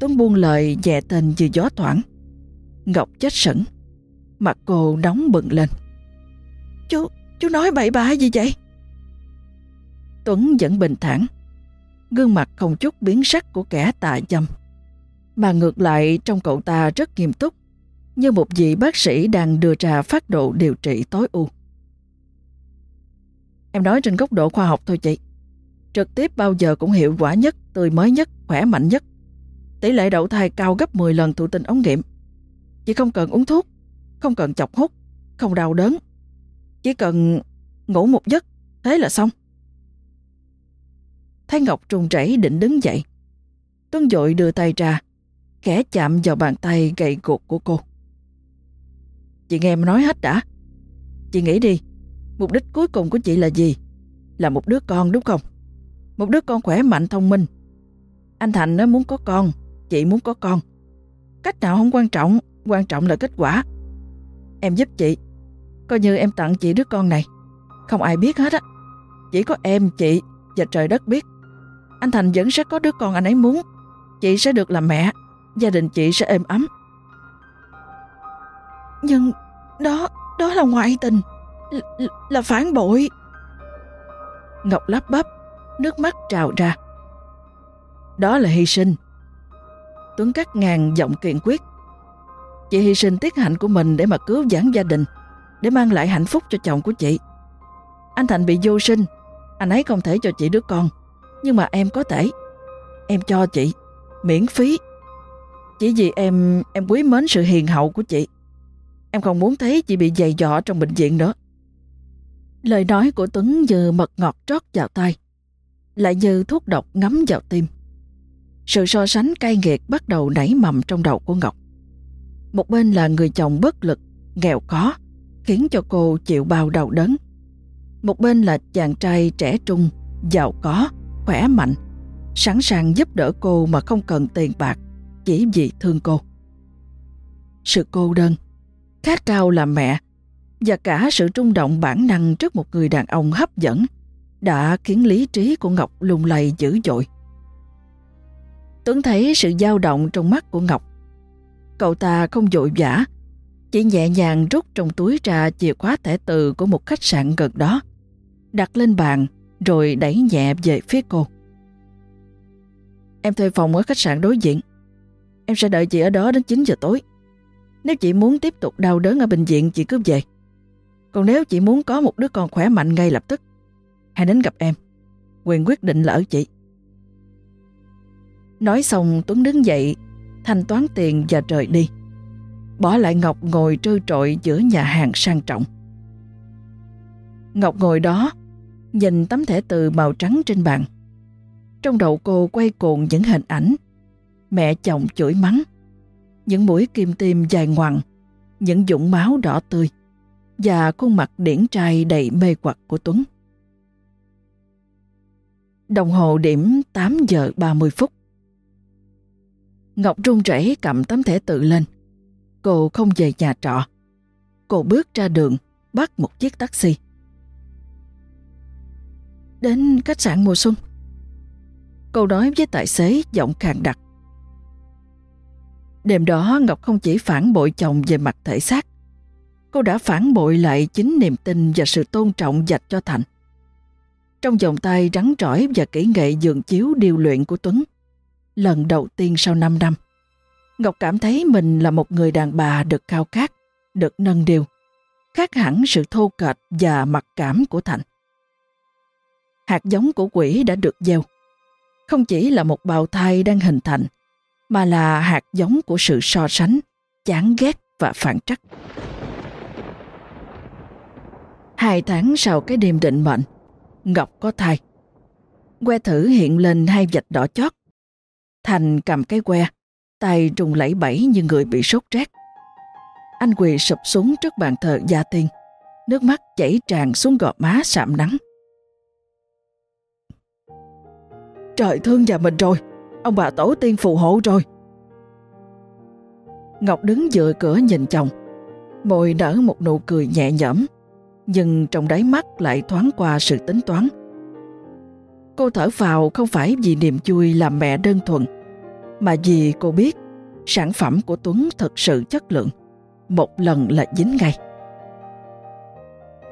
Tuấn buông lời dè tên như gió thoảng. Ngọc chết sững. Mặt cô nóng bừng lên. Chú, chú nói bậy bạ gì vậy? Tuấn vẫn bình thản. Gương mặt không chút biến sắc của kẻ tà dâm. Mà ngược lại trong cậu ta rất nghiêm túc, như một vị bác sĩ đang đưa ra phát độ điều trị tối ưu. Em nói trên góc độ khoa học thôi chị. Trực tiếp bao giờ cũng hiệu quả nhất, tươi mới nhất, khỏe mạnh nhất. Tỷ lệ đậu thai cao gấp 10 lần thụ tinh ống nghiệm. Chị không cần uống thuốc, không cần chọc hút, không đau đớn. Chỉ cần ngủ một giấc, thế là xong. Thái Ngọc trùng rẩy định đứng dậy. Tuấn dội đưa tay ra, khẽ chạm vào bàn tay gầy guộc của cô. Chị nghe em nói hết đã. Chị nghĩ đi, mục đích cuối cùng của chị là gì? Là một đứa con đúng không? Một đứa con khỏe mạnh thông minh. Anh Thành nó muốn có con, chị muốn có con. Cách nào không quan trọng, quan trọng là kết quả. Em giúp chị, coi như em tặng chị đứa con này. Không ai biết hết á. Chỉ có em, chị và trời đất biết. Anh Thành vẫn sẽ có đứa con anh ấy muốn. Chị sẽ được làm mẹ, gia đình chị sẽ êm ấm. Nhưng đó, đó là ngoại tình, là, là phản bội. Ngọc lắp bắp, nước mắt trào ra. Đó là hy sinh. Tuấn cắt ngàn giọng kiện quyết. Chị hy sinh tiết hạnh của mình để mà cứu vãn gia đình, để mang lại hạnh phúc cho chồng của chị. Anh Thành bị vô sinh, anh ấy không thể cho chị đứa con, nhưng mà em có thể. Em cho chị, miễn phí. Chỉ vì em em quý mến sự hiền hậu của chị. Em không muốn thấy chị bị dày dọ trong bệnh viện nữa. Lời nói của Tuấn như mật ngọt trót vào tay, lại như thuốc độc ngấm vào tim. Sự so sánh cay nghiệt bắt đầu nảy mầm trong đầu của Ngọc. Một bên là người chồng bất lực, nghèo khó, khiến cho cô chịu bao đau đớn. Một bên là chàng trai trẻ trung, giàu có, khỏe mạnh, sẵn sàng giúp đỡ cô mà không cần tiền bạc, chỉ vì thương cô. Sự cô đơn, khát khao làm mẹ và cả sự trung động bản năng trước một người đàn ông hấp dẫn đã khiến lý trí của Ngọc lung lay dữ dội. Tuấn thấy sự dao động trong mắt của Ngọc. Cậu ta không dội vã, chỉ nhẹ nhàng rút trong túi ra chìa khóa thẻ từ của một khách sạn gần đó, đặt lên bàn rồi đẩy nhẹ về phía cô. Em thuê phòng ở khách sạn đối diện. Em sẽ đợi chị ở đó đến 9 giờ tối. Nếu chị muốn tiếp tục đau đớn ở bệnh viện chị cứ về. Còn nếu chị muốn có một đứa con khỏe mạnh ngay lập tức, hãy đến gặp em. Quyền quyết định là ở chị. Nói xong Tuấn đứng dậy, thanh toán tiền và rời đi. Bỏ lại Ngọc ngồi trơ trội giữa nhà hàng sang trọng. Ngọc ngồi đó, nhìn tấm thẻ từ màu trắng trên bàn. Trong đầu cô quay cuồng những hình ảnh. Mẹ chồng chửi mắng, những mũi kim tim dài ngoằng, những dũng máu đỏ tươi và khuôn mặt điển trai đầy mê quặc của Tuấn. Đồng hồ điểm 8 giờ 30 phút. Ngọc run rẩy cầm tấm thẻ tự lên. Cô không về nhà trọ. Cô bước ra đường, bắt một chiếc taxi. Đến khách sạn mùa xuân. Cô nói với tài xế giọng khàn đặc. Đêm đó Ngọc không chỉ phản bội chồng về mặt thể xác, cô đã phản bội lại chính niềm tin và sự tôn trọng dành cho Thành. Trong vòng tay rắn rỏi và kỹ nghệ dường chiếu điều luyện của Tuấn, lần đầu tiên sau 5 năm, Ngọc cảm thấy mình là một người đàn bà được khao khát, được nâng điều, khác hẳn sự thô kệch và mặc cảm của Thành. hạt giống của quỷ đã được gieo. Không chỉ là một bào thai đang hình thành, mà là hạt giống của sự so sánh, chán ghét và phản trắc. Hai tháng sau cái đêm định mệnh, Ngọc có thai. Que thử hiện lên hai vạch đỏ chót. Thành cầm cái que, tay trùng lẫy bẫy như người bị sốt rét. Anh quỳ sụp xuống trước bàn thờ gia tiên, nước mắt chảy tràn xuống gò má sạm nắng. Trời thương nhà mình rồi, ông bà tổ tiên phù hộ rồi. Ngọc đứng dựa cửa nhìn chồng, môi nở một nụ cười nhẹ nhõm, nhưng trong đáy mắt lại thoáng qua sự tính toán. Cô thở vào không phải vì niềm vui làm mẹ đơn thuần, mà vì cô biết sản phẩm của Tuấn thật sự chất lượng, một lần là dính ngay.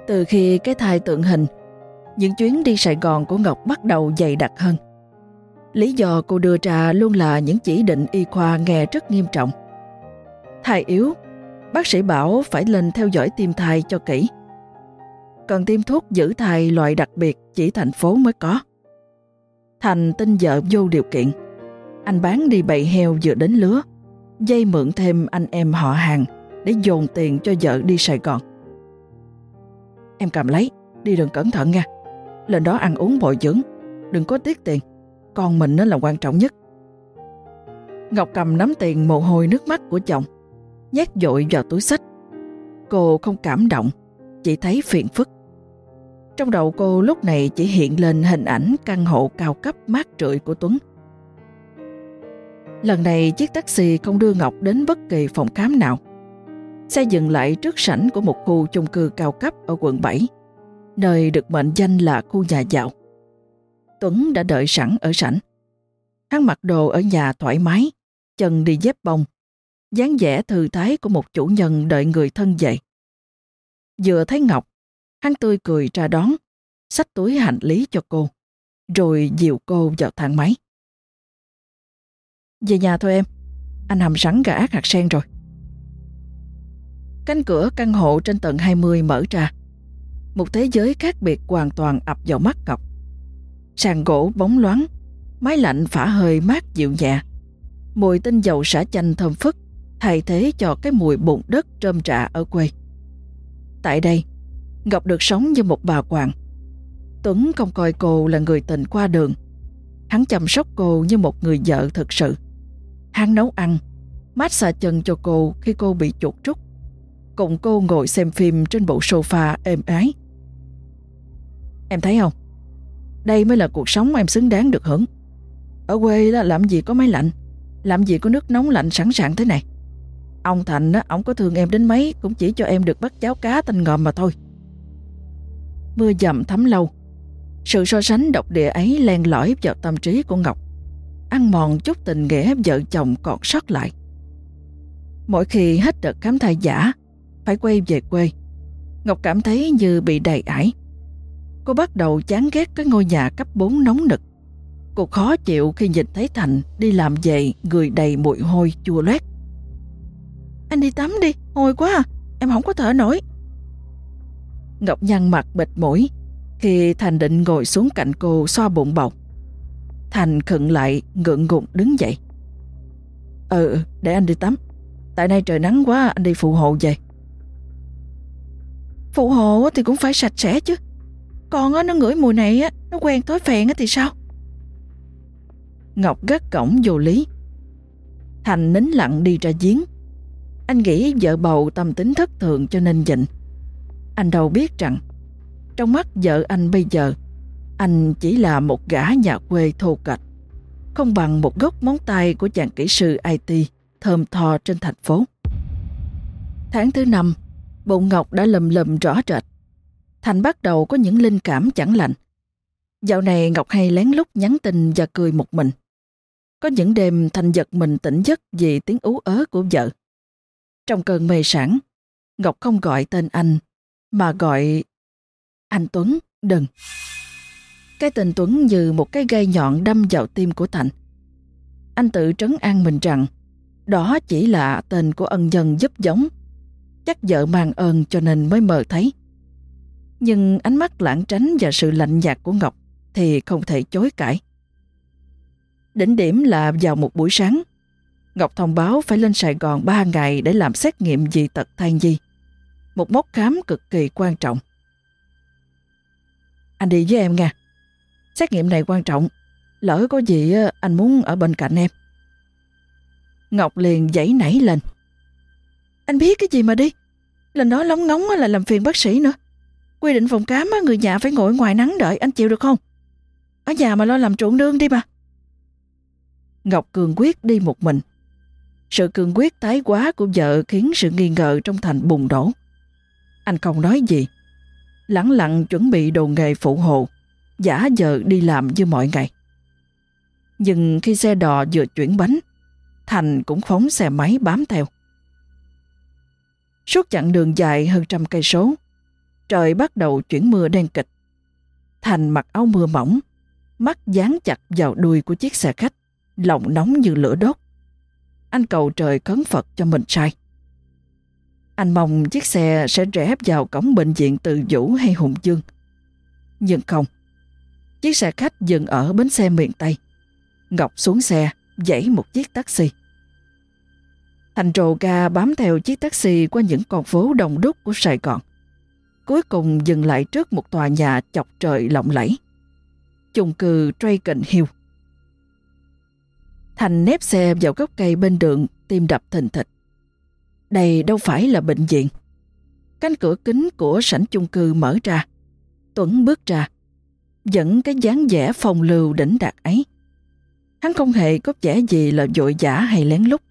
Từ khi cái thai tượng hình, những chuyến đi Sài Gòn của Ngọc bắt đầu dày đặc hơn. Lý do cô đưa ra luôn là những chỉ định y khoa nghe rất nghiêm trọng. Thai yếu, bác sĩ bảo phải lên theo dõi tim thai cho kỹ. Cần tiêm thuốc giữ thai loại đặc biệt chỉ thành phố mới có. Thành tin vợ vô điều kiện. Anh bán đi bậy heo vừa đến lứa, dây mượn thêm anh em họ hàng để dồn tiền cho vợ đi Sài Gòn. Em cầm lấy, đi đường cẩn thận nha. Lên đó ăn uống bồi dưỡng, đừng có tiếc tiền. Con mình nó là quan trọng nhất. Ngọc cầm nắm tiền mồ hôi nước mắt của chồng, nhét dội vào túi sách. Cô không cảm động, chỉ thấy phiền phức. Trong đầu cô lúc này chỉ hiện lên hình ảnh căn hộ cao cấp mát rượi của Tuấn. Lần này chiếc taxi không đưa Ngọc đến bất kỳ phòng khám nào. Xe dừng lại trước sảnh của một khu chung cư cao cấp ở quận 7, nơi được mệnh danh là khu nhà giàu. Tuấn đã đợi sẵn ở sảnh. Hắn mặc đồ ở nhà thoải mái, chân đi dép bông, dáng vẻ thư thái của một chủ nhân đợi người thân dậy. Vừa thấy Ngọc, hắn tươi cười ra đón, xách túi hành lý cho cô, rồi dìu cô vào thang máy. Về nhà thôi em, anh hầm sẵn gà ác hạt sen rồi. Cánh cửa căn hộ trên tầng 20 mở ra. Một thế giới khác biệt hoàn toàn ập vào mắt Ngọc. Sàn gỗ bóng loáng, máy lạnh phả hơi mát dịu nhẹ. Mùi tinh dầu xả chanh thơm phức thay thế cho cái mùi bụng đất trơm trạ ở quê. Tại đây, Ngọc được sống như một bà hoàng. Tuấn không coi cô là người tình qua đường. Hắn chăm sóc cô như một người vợ thực sự. Hắn nấu ăn, mát xa chân cho cô khi cô bị chuột rút. Cùng cô ngồi xem phim trên bộ sofa êm ái. Em thấy không? Đây mới là cuộc sống em xứng đáng được hưởng. Ở quê là làm gì có máy lạnh, làm gì có nước nóng lạnh sẵn sàng thế này. Ông Thành á, ông có thương em đến mấy cũng chỉ cho em được bắt cháo cá tanh ngòm mà thôi. Mưa dầm thấm lâu. Sự so sánh độc địa ấy len lỏi vào tâm trí của Ngọc. Ăn mòn chút tình nghĩa vợ chồng còn sót lại. Mỗi khi hết đợt khám thai giả, phải quay về quê, Ngọc cảm thấy như bị đầy ải. Cô bắt đầu chán ghét cái ngôi nhà cấp 4 nóng nực. Cô khó chịu khi nhìn thấy Thành đi làm về người đầy mùi hôi chua loét. Anh đi tắm đi, hôi quá à, em không có thở nổi. Ngọc nhăn mặt bịt mũi khi Thành định ngồi xuống cạnh cô xoa bụng bầu. Thành khựng lại ngượng ngùng đứng dậy. Ừ, để anh đi tắm. Tại nay trời nắng quá anh đi phụ hộ về. Phụ hộ thì cũng phải sạch sẽ chứ. Còn nó ngửi mùi này á, nó quen thói phèn thì sao? Ngọc gắt cổng vô lý. Thành nín lặng đi ra giếng. Anh nghĩ vợ bầu tâm tính thất thường cho nên dịnh. Anh đâu biết rằng trong mắt vợ anh bây giờ anh chỉ là một gã nhà quê thô kệch không bằng một gốc móng tay của chàng kỹ sư IT thơm tho trên thành phố. Tháng thứ năm, bụng Ngọc đã lầm lầm rõ rệt. Thành bắt đầu có những linh cảm chẳng lành. Dạo này Ngọc hay lén lút nhắn tin và cười một mình. Có những đêm Thành giật mình tỉnh giấc vì tiếng ú ớ của vợ. Trong cơn mê sản, Ngọc không gọi tên anh, mà gọi anh Tuấn đừng. Cái tên Tuấn như một cái gai nhọn đâm vào tim của Thành. Anh tự trấn an mình rằng đó chỉ là tên của ân nhân giúp giống. Chắc vợ mang ơn cho nên mới mờ thấy. Nhưng ánh mắt lãng tránh và sự lạnh nhạt của Ngọc thì không thể chối cãi. Đỉnh điểm là vào một buổi sáng, Ngọc thông báo phải lên Sài Gòn 3 ngày để làm xét nghiệm dị tật thai nhi. Một mốc khám cực kỳ quan trọng. Anh đi với em nha. Xét nghiệm này quan trọng. Lỡ có gì anh muốn ở bên cạnh em. Ngọc liền giãy nảy lên. Anh biết cái gì mà đi. Lần đó lóng ngóng là làm phiền bác sĩ nữa. Quy định phòng khám người nhà phải ngồi ngoài nắng đợi, anh chịu được không? Ở nhà mà lo làm trộn đương đi mà. Ngọc cường quyết đi một mình. Sự cường quyết tái quá của vợ khiến sự nghi ngờ trong thành bùng đổ. Anh không nói gì. Lặng lặng chuẩn bị đồ nghề phụ hộ, giả giờ đi làm như mọi ngày. Nhưng khi xe đò vừa chuyển bánh, Thành cũng phóng xe máy bám theo. Suốt chặng đường dài hơn trăm cây số, trời bắt đầu chuyển mưa đen kịch. Thành mặc áo mưa mỏng, mắt dán chặt vào đuôi của chiếc xe khách, lòng nóng như lửa đốt. Anh cầu trời khấn Phật cho mình sai. Anh mong chiếc xe sẽ rẽ vào cổng bệnh viện Từ Vũ hay Hùng Dương. Nhưng không. Chiếc xe khách dừng ở bến xe miền Tây. Ngọc xuống xe, dãy một chiếc taxi. Thành trồ ga bám theo chiếc taxi qua những con phố đông đúc của Sài Gòn. Cuối cùng dừng lại trước một tòa nhà chọc trời lộng lẫy. Chung cư Dragon Hill. Thành nép xe vào gốc cây bên đường, tim đập thình thịch. Đây đâu phải là bệnh viện. Cánh cửa kính của sảnh chung cư mở ra. Tuấn bước ra, dẫn cái dáng vẻ phòng lưu đỉnh đạt ấy. Hắn không hề có vẻ gì là vội vã hay lén lút.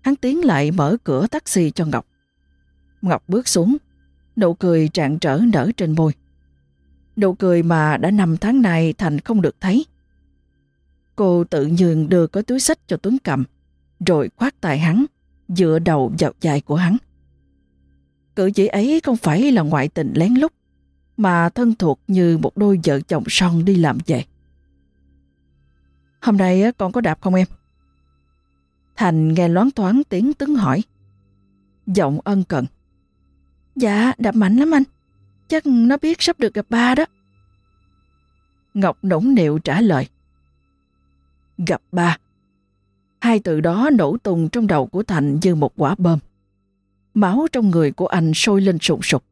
Hắn tiến lại mở cửa taxi cho Ngọc. Ngọc bước xuống, nụ cười trạng trở nở trên môi. Nụ cười mà đã năm tháng nay Thành không được thấy. Cô tự nhường đưa cái túi sách cho Tuấn cầm, rồi khoát tay hắn, dựa đầu vào dài của hắn. Cử chỉ ấy không phải là ngoại tình lén lút, mà thân thuộc như một đôi vợ chồng son đi làm về. Hôm nay con có đạp không em? Thành nghe loáng thoáng tiếng Tuấn hỏi. Giọng ân cần. Dạ, đạp mạnh lắm anh. Chắc nó biết sắp được gặp ba đó. Ngọc nũng nịu trả lời. Gặp ba. Hai từ đó nổ tung trong đầu của Thành như một quả bơm. Máu trong người của anh sôi lên sụn sục,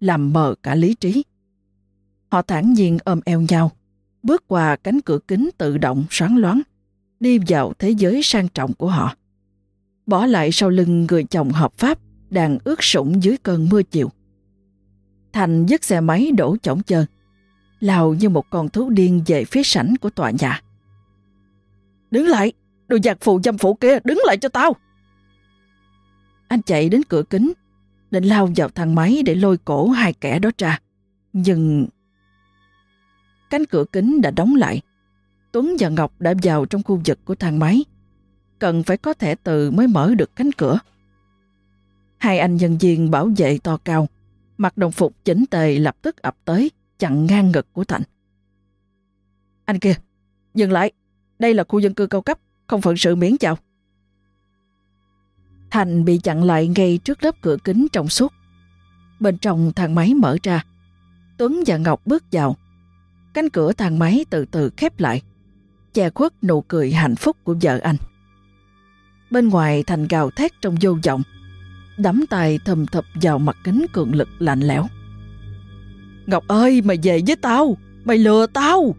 làm mờ cả lý trí. Họ thản nhiên ôm eo nhau, bước qua cánh cửa kính tự động sáng loáng, đi vào thế giới sang trọng của họ. Bỏ lại sau lưng người chồng hợp pháp đang ướt sũng dưới cơn mưa chiều. Thành dứt xe máy đổ chổng chơn, lao như một con thú điên về phía sảnh của tòa nhà. Đứng lại, đồ giặc phù dâm phụ kia, đứng lại cho tao! Anh chạy đến cửa kính, định lao vào thang máy để lôi cổ hai kẻ đó ra. Nhưng... Cánh cửa kính đã đóng lại. Tuấn và Ngọc đã vào trong khu vực của thang máy. Cần phải có thẻ từ mới mở được cánh cửa. Hai anh nhân viên bảo vệ to cao, mặc đồng phục chỉnh tề lập tức ập tới, chặn ngang ngực của Thành. Anh kia, dừng lại, đây là khu dân cư cao cấp, không phận sự miễn chào. Thành bị chặn lại ngay trước lớp cửa kính trong suốt. Bên trong thang máy mở ra, Tuấn và Ngọc bước vào. Cánh cửa thang máy từ từ khép lại, che khuất nụ cười hạnh phúc của vợ anh. Bên ngoài Thành gào thét trong vô vọng, đắm tay thầm thập vào mặt kính cường lực lạnh lẽo. Ngọc ơi, mày về với tao, mày lừa tao.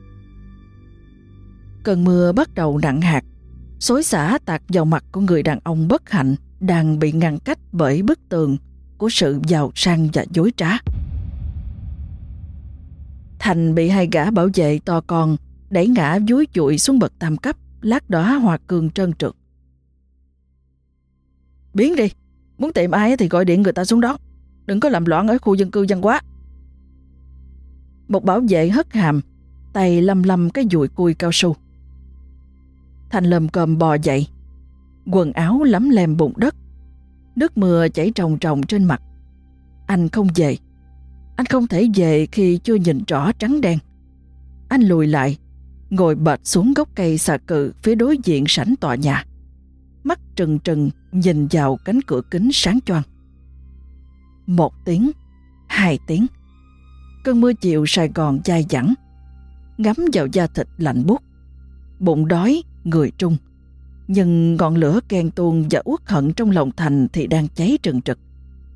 Cơn mưa bắt đầu nặng hạt, xối xả tạt vào mặt của người đàn ông bất hạnh đang bị ngăn cách bởi bức tường của sự giàu sang và dối trá. Thành bị hai gã bảo vệ to con đẩy ngã dúi chuội xuống bậc tam cấp, lát đóa hoa cường trơn trượt. Biến đi, muốn tìm ai thì gọi điện người ta xuống đó, đừng có làm loạn ở khu dân cư văn quá. Một bảo vệ hất hàm, tay lăm lăm cái dùi cùi cao su. Thành lầm cầm bò dậy, quần áo lấm lem bụng đất, nước mưa chảy trồng trồng trên mặt. Anh không về, anh không thể về khi chưa nhìn rõ trắng đen. Anh lùi lại, ngồi bệt xuống gốc cây xà cự phía đối diện sảnh tòa nhà. Mắt trừng trừng nhìn vào cánh cửa kính sáng choang. Một tiếng, hai tiếng. Cơn mưa chiều Sài Gòn dai dẳng. ngắm vào da thịt lạnh buốt. Bụng đói, người trung. Nhưng ngọn lửa ghen tuông và uất hận trong lòng Thành thì đang cháy trừng trực,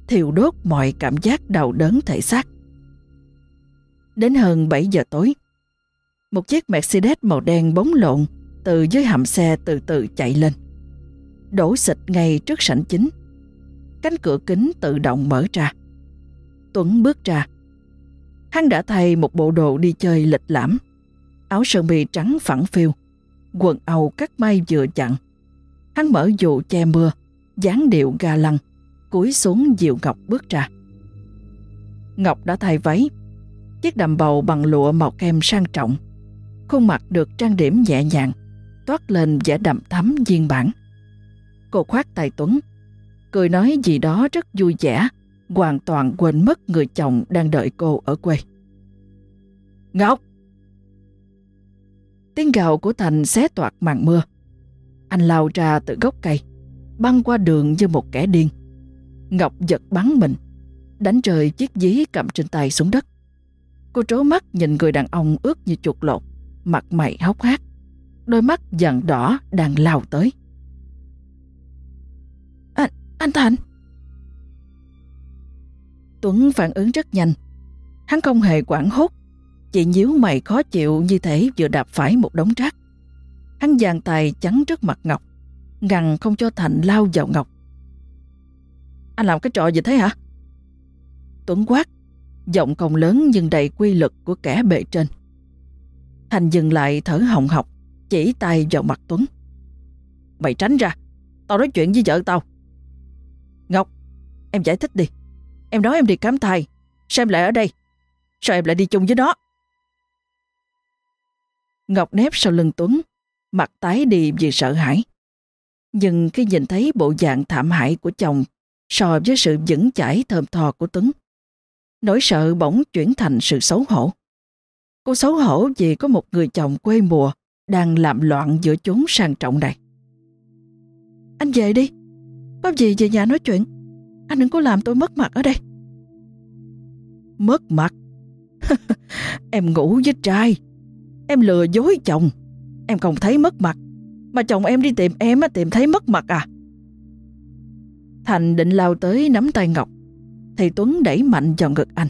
thiêu đốt mọi cảm giác đau đớn thể xác. Đến hơn 7 giờ tối, một chiếc Mercedes màu đen bóng lộn từ dưới hầm xe từ từ chạy lên. Đổ xịt ngay trước sảnh chính. Cánh cửa kính tự động mở ra. Tuấn bước ra. Hắn đã thay một bộ đồ đi chơi lịch lãm. Áo sơ mi trắng phẳng phiu, quần âu cắt may vừa chặn. Hắn mở dù che mưa, dáng điệu ga lăng, cúi xuống dịu Ngọc bước ra. Ngọc đã thay váy, chiếc đầm bầu bằng lụa màu kem sang trọng. Khuôn mặt được trang điểm nhẹ nhàng, toát lên vẻ đậm thắm duyên bản. Cô khoác tay Tuấn, cười nói gì đó rất vui vẻ, hoàn toàn quên mất người chồng đang đợi cô ở quê. Ngọc! Tiếng gào của Thành xé toạc màn mưa. Anh lao ra từ gốc cây, băng qua đường như một kẻ điên. Ngọc giật bắn mình, đánh rơi chiếc dí cầm trên tay xuống đất. Cô trố mắt nhìn người đàn ông ướt như chuột lột, mặt mày hốc hác, đôi mắt dần đỏ đang lao tới. Anh, anh Thành! Tuấn phản ứng rất nhanh. Hắn không hề quảng hốt, chị nhíu mày khó chịu như thể vừa đạp phải một đống rác. Hắn giang tay chắn trước mặt Ngọc, ngăn không cho Thành lao vào Ngọc. Anh làm cái trò gì thế hả? Tuấn quát, giọng còng lớn nhưng đầy quy lực của kẻ bệ trên. Thành dừng lại thở hồng hộc, chỉ tay vào mặt Tuấn. Mày tránh ra, tao nói chuyện với vợ tao. Ngọc, em giải thích đi. Em nói em đi khám thai, sao em lại ở đây? Sao em lại đi chung với nó? Ngọc nép sau lưng Tuấn, mặt tái đi vì sợ hãi. Nhưng khi nhìn thấy bộ dạng thảm hại của chồng so với sự vững chãi thơm thò của Tuấn, nỗi sợ bỗng chuyển thành sự xấu hổ. Cô xấu hổ vì có một người chồng quê mùa đang làm loạn giữa chốn sang trọng này. Anh về đi, có gì về nhà nói chuyện. Anh đừng có làm tôi mất mặt ở đây. Mất mặt? [laughs] em ngủ với trai. Em lừa dối chồng. Em không thấy mất mặt. Mà chồng em đi tìm em tìm thấy mất mặt à? Thành định lao tới nắm tay Ngọc. Thì Tuấn đẩy mạnh vào ngực anh.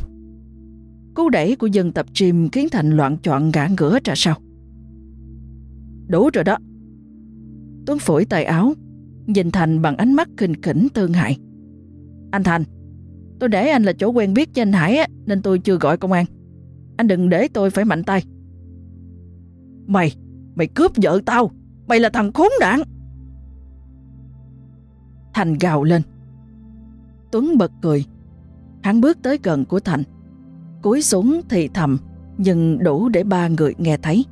Cú đẩy của dân tập gym khiến Thành loạn chọn ngã ngửa ra sau. Đủ rồi đó. Tuấn phổi tay áo, nhìn Thành bằng ánh mắt kinh khỉnh tương hại. Anh Thành, tôi để anh là chỗ quen biết với anh Hải á, nên tôi chưa gọi công an. Anh đừng để tôi phải mạnh tay. Mày, mày cướp vợ tao, mày là thằng khốn nạn. Thành gào lên. Tuấn bật cười. Hắn bước tới gần của Thành. Cúi xuống thì thầm, nhưng đủ để ba người nghe thấy.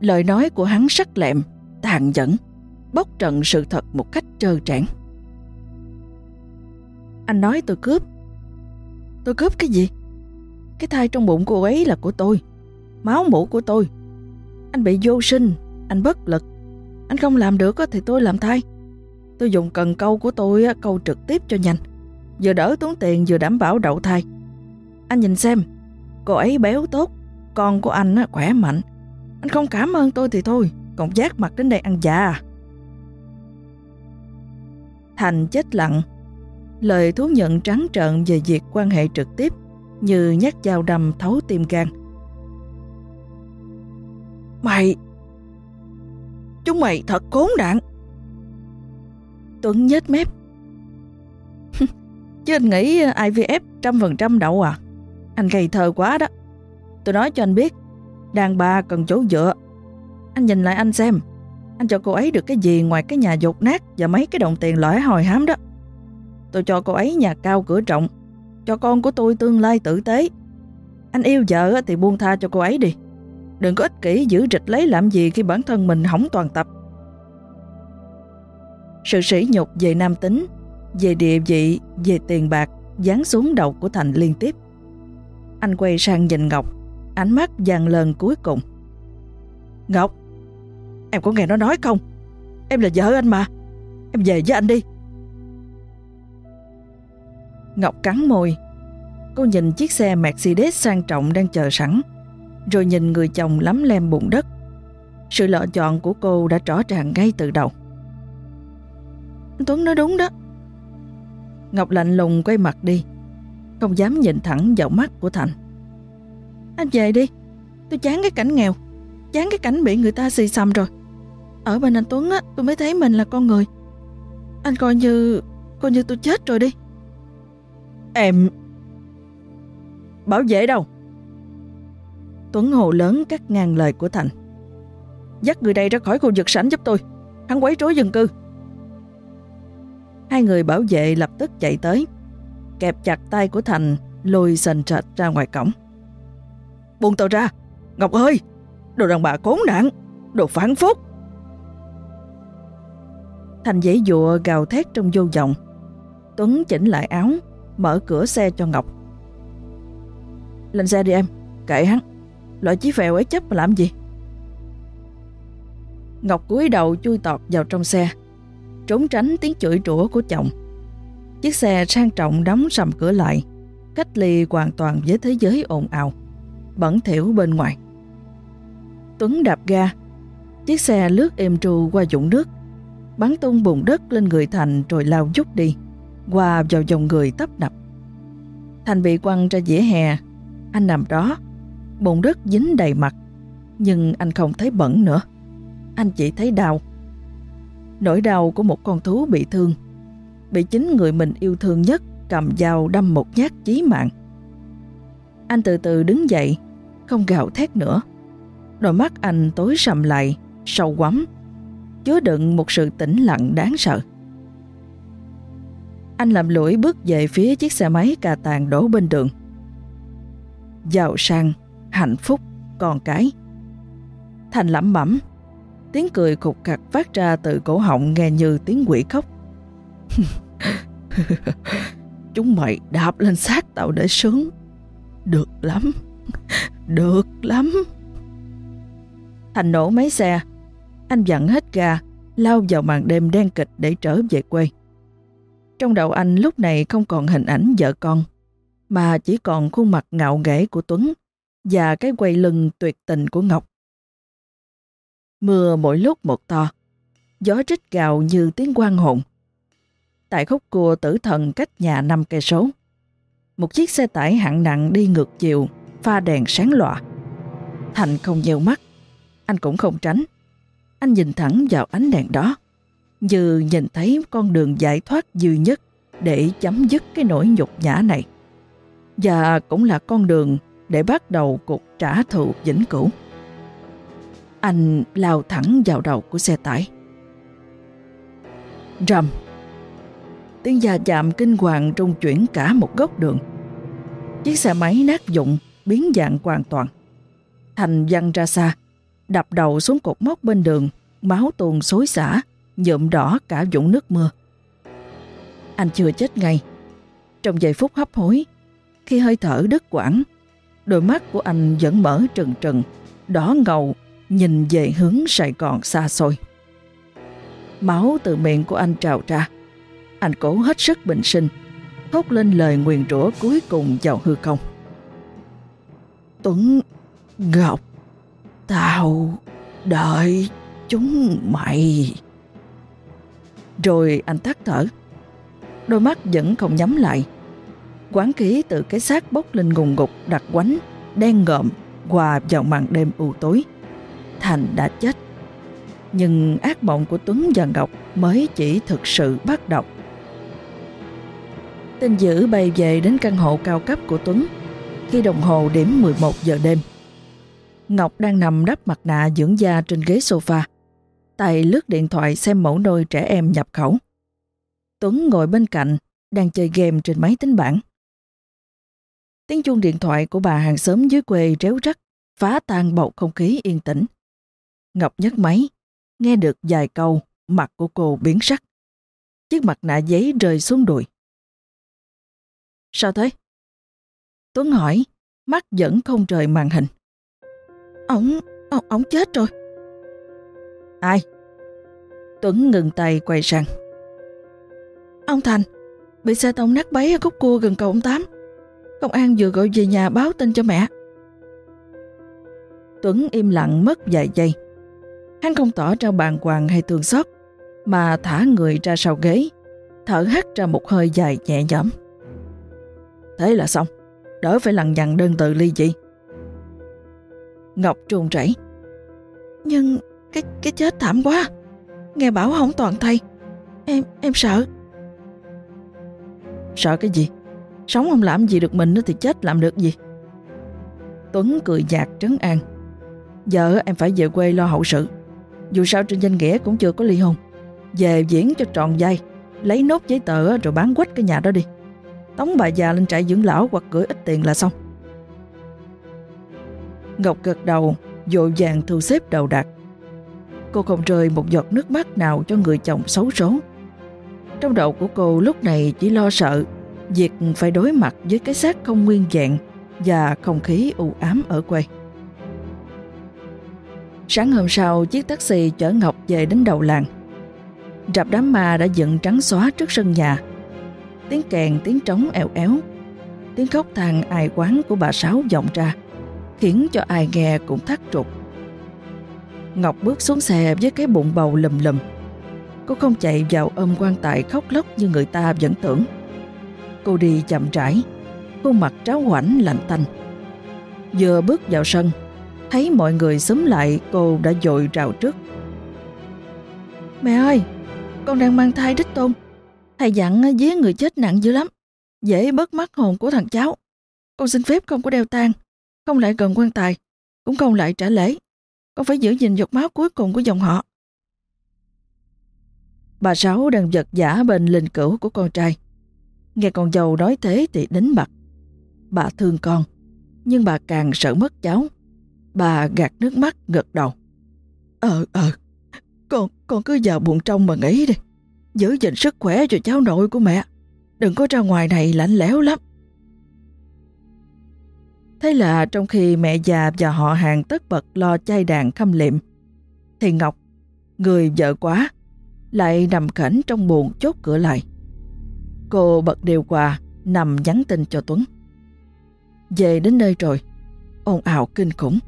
Lời nói của hắn sắc lẹm, tàn nhẫn, bóc trần sự thật một cách trơ trẽn. Anh nói tôi cướp. Tôi cướp cái gì? Cái thai trong bụng cô ấy là của tôi. Máu mũ của tôi. Anh bị vô sinh, anh bất lực. Anh không làm được thì tôi làm thay. Tôi dùng cần câu của tôi câu trực tiếp cho nhanh. Vừa đỡ tốn tiền vừa đảm bảo đậu thai. Anh nhìn xem, cô ấy béo tốt, con của anh khỏe mạnh. Anh không cảm ơn tôi thì thôi, còn giác mặt đến đây ăn già. Thành chết lặng lời thú nhận trắng trợn về việc quan hệ trực tiếp như nhát dao đâm thấu tim gan. Mày! Chúng mày thật khốn nạn! Tuấn nhếch mép. [laughs] Chứ anh nghĩ IVF trăm phần trăm đậu à? Anh gầy thờ quá đó. Tôi nói cho anh biết, đàn bà cần chỗ dựa. Anh nhìn lại anh xem, anh cho cô ấy được cái gì ngoài cái nhà dột nát và mấy cái đồng tiền lõi hồi hám đó. Tôi cho cô ấy nhà cao cửa rộng, cho con của tôi tương lai tử tế. Anh yêu vợ thì buông tha cho cô ấy đi. Đừng có ích kỷ giữ rịch lấy làm gì khi bản thân mình hỏng toàn tập. Sự sỉ nhục về nam tính, về địa vị, về tiền bạc dán xuống đầu của Thành liên tiếp. Anh quay sang nhìn Ngọc, ánh mắt dàn lần cuối cùng. Ngọc, em có nghe nó nói không? Em là vợ anh mà. Em về với anh đi. Ngọc cắn môi. Cô nhìn chiếc xe Mercedes sang trọng đang chờ sẵn rồi nhìn người chồng lắm lem bụng đất. Sự lựa chọn của cô đã rõ ràng ngay từ đầu. Tuấn nói đúng đó. Ngọc lạnh lùng quay mặt đi, không dám nhìn thẳng vào mắt của Thành. Anh về đi, tôi chán cái cảnh nghèo, chán cái cảnh bị người ta xì xầm rồi. Ở bên anh Tuấn á, tôi mới thấy mình là con người. Anh coi như, coi như tôi chết rồi đi. Em... Bảo vệ đâu? Tuấn Hồ lớn các ngàn lời của Thành. Dắt người đây ra khỏi khu vực sảnh giúp tôi. Hắn quấy rối dân cư. Hai người bảo vệ lập tức chạy tới. Kẹp chặt tay của Thành lôi sần trệt ra ngoài cổng. Buông tao ra! Ngọc ơi! Đồ đàn bà khốn nạn! Đồ phản phúc! Thành dãy dụa gào thét trong vô vọng. Tuấn chỉnh lại áo, mở cửa xe cho Ngọc. Lên xe đi em, kệ hắn. Loại chí phèo ấy chấp mà làm gì? Ngọc cúi đầu chui tọt vào trong xe, trốn tránh tiếng chửi rủa của chồng. Chiếc xe sang trọng đóng sầm cửa lại, cách ly hoàn toàn với thế giới ồn ào, bẩn thỉu bên ngoài. Tuấn đạp ga, chiếc xe lướt êm tru qua dũng nước, bắn tung bùn đất lên người Thành rồi lao dút đi, qua vào dòng người tấp nập. Thành bị quăng ra dĩa hè, anh nằm đó, bụng đất dính đầy mặt, nhưng anh không thấy bẩn nữa. Anh chỉ thấy đau. Nỗi đau của một con thú bị thương, bị chính người mình yêu thương nhất cầm dao đâm một nhát chí mạng. Anh từ từ đứng dậy, không gào thét nữa. Đôi mắt anh tối sầm lại, sâu quắm, chứa đựng một sự tĩnh lặng đáng sợ. Anh làm lũi bước về phía chiếc xe máy cà tàng đổ bên đường. Giàu sang, hạnh phúc, con cái. Thành lẩm bẩm, tiếng cười khục khặt phát ra từ cổ họng nghe như tiếng quỷ khóc. [laughs] Chúng mày đạp lên xác tao để sướng. Được lắm, được lắm. Thành nổ máy xe, anh dặn hết ga, lao vào màn đêm đen kịch để trở về quê. Trong đầu anh lúc này không còn hình ảnh vợ con, mà chỉ còn khuôn mặt ngạo nghễ của Tuấn và cái quay lưng tuyệt tình của Ngọc. Mưa mỗi lúc một to, gió rít gào như tiếng quan hồn. Tại khúc cua tử thần cách nhà năm cây số, một chiếc xe tải hạng nặng đi ngược chiều, pha đèn sáng lọa. Thành không nheo mắt, anh cũng không tránh. Anh nhìn thẳng vào ánh đèn đó, như nhìn thấy con đường giải thoát duy nhất để chấm dứt cái nỗi nhục nhã này. Và cũng là con đường để bắt đầu cuộc trả thù vĩnh cửu. Anh lao thẳng vào đầu của xe tải. Rầm! Tiếng già chạm kinh hoàng trung chuyển cả một góc đường. Chiếc xe máy nát dụng, biến dạng hoàn toàn. Thành văng ra xa, đập đầu xuống cột mốc bên đường, máu tuôn xối xả, nhuộm đỏ cả vũng nước mưa. Anh chưa chết ngay. Trong giây phút hấp hối, khi hơi thở đứt quãng, đôi mắt của anh vẫn mở trừng trừng, đỏ ngầu, nhìn về hướng Sài Gòn xa xôi. Máu từ miệng của anh trào ra. Anh cố hết sức bình sinh, thốt lên lời nguyền rủa cuối cùng vào hư không. Tuấn Ngọc, tao đợi chúng mày. Rồi anh tắt thở. Đôi mắt vẫn không nhắm lại. Quán khí từ cái xác bốc lên ngùng ngục đặt quánh, đen ngợm, hòa vào màn đêm u tối. Thành đã chết. Nhưng ác mộng của Tuấn và Ngọc mới chỉ thực sự bắt đầu. Tên dữ bay về đến căn hộ cao cấp của Tuấn khi đồng hồ điểm 11 giờ đêm. Ngọc đang nằm đắp mặt nạ dưỡng da trên ghế sofa. Tay lướt điện thoại xem mẫu nôi trẻ em nhập khẩu. Tuấn ngồi bên cạnh, đang chơi game trên máy tính bảng. Tiếng chuông điện thoại của bà hàng xóm dưới quê réo rắt, phá tan bầu không khí yên tĩnh. Ngọc nhấc máy, nghe được vài câu, mặt của cô biến sắc. Chiếc mặt nạ giấy rơi xuống đùi. Sao thế? Tuấn hỏi, mắt vẫn không rời màn hình. Ông, ông, ông chết rồi. Ai? Tuấn ngừng tay quay sang. Ông Thành, bị xe tông nát bấy ở khúc cua gần cầu ông Tám. Công an vừa gọi về nhà báo tin cho mẹ. Tuấn im lặng mất vài giây. Hắn không tỏ ra bàng hoàng hay thương xót, mà thả người ra sau ghế, thở hắt ra một hơi dài nhẹ nhõm. Thế là xong, đỡ phải lằng nhằng đơn từ ly dị. Ngọc trùng rẩy. Nhưng cái cái chết thảm quá. Nghe bảo không toàn thây. Em em sợ. Sợ cái gì? Sống không làm gì được mình thì chết làm được gì? Tuấn cười nhạt trấn an. Giờ em phải về quê lo hậu sự. Dù sao trên danh nghĩa cũng chưa có ly hôn. Về diễn cho tròn dây, lấy nốt giấy tờ rồi bán quách cái nhà đó đi. Tống bà già lên trại dưỡng lão hoặc gửi ít tiền là xong. Ngọc gật đầu, dội vàng thu xếp đầu đạc. Cô không rơi một giọt nước mắt nào cho người chồng xấu số. Trong đầu của cô lúc này chỉ lo sợ việc phải đối mặt với cái xác không nguyên dạng và không khí u ám ở quê. Sáng hôm sau, chiếc taxi chở Ngọc về đến đầu làng. Rạp đám ma đã dựng trắng xóa trước sân nhà. Tiếng kèn, tiếng trống eo éo. Tiếng khóc than ai quán của bà Sáu vọng ra, khiến cho ai nghe cũng thắt trục. Ngọc bước xuống xe với cái bụng bầu lùm lùm. Cô không chạy vào ôm quan tài khóc lóc như người ta vẫn tưởng. Cô đi chậm rãi, khuôn mặt tráo hoảnh lạnh tanh. Vừa bước vào sân, thấy mọi người xúm lại cô đã dội rào trước. Mẹ ơi, con đang mang thai đích tôn. Thầy dặn dế người chết nặng dữ lắm, dễ bớt mắt hồn của thằng cháu. Con xin phép không có đeo tang, không lại gần quan tài, cũng không lại trả lễ. Con phải giữ gìn giọt máu cuối cùng của dòng họ. Bà Sáu đang giật giả bên linh cửu của con trai. Nghe con dâu nói thế thì đánh mặt. Bà thương con, nhưng bà càng sợ mất cháu. Bà gạt nước mắt gật đầu. Ờ, ờ, con, con cứ vào buồn trong mà nghỉ đi. Giữ gìn sức khỏe cho cháu nội của mẹ. Đừng có ra ngoài này lạnh lẽo lắm. Thế là trong khi mẹ già và họ hàng tất bật lo chay đàn khâm liệm, thì Ngọc, người vợ quá, lại nằm khẩn trong buồn chốt cửa lại. Cô bật điều quà, nằm nhắn tin cho Tuấn. Về đến nơi rồi, ồn ào kinh khủng.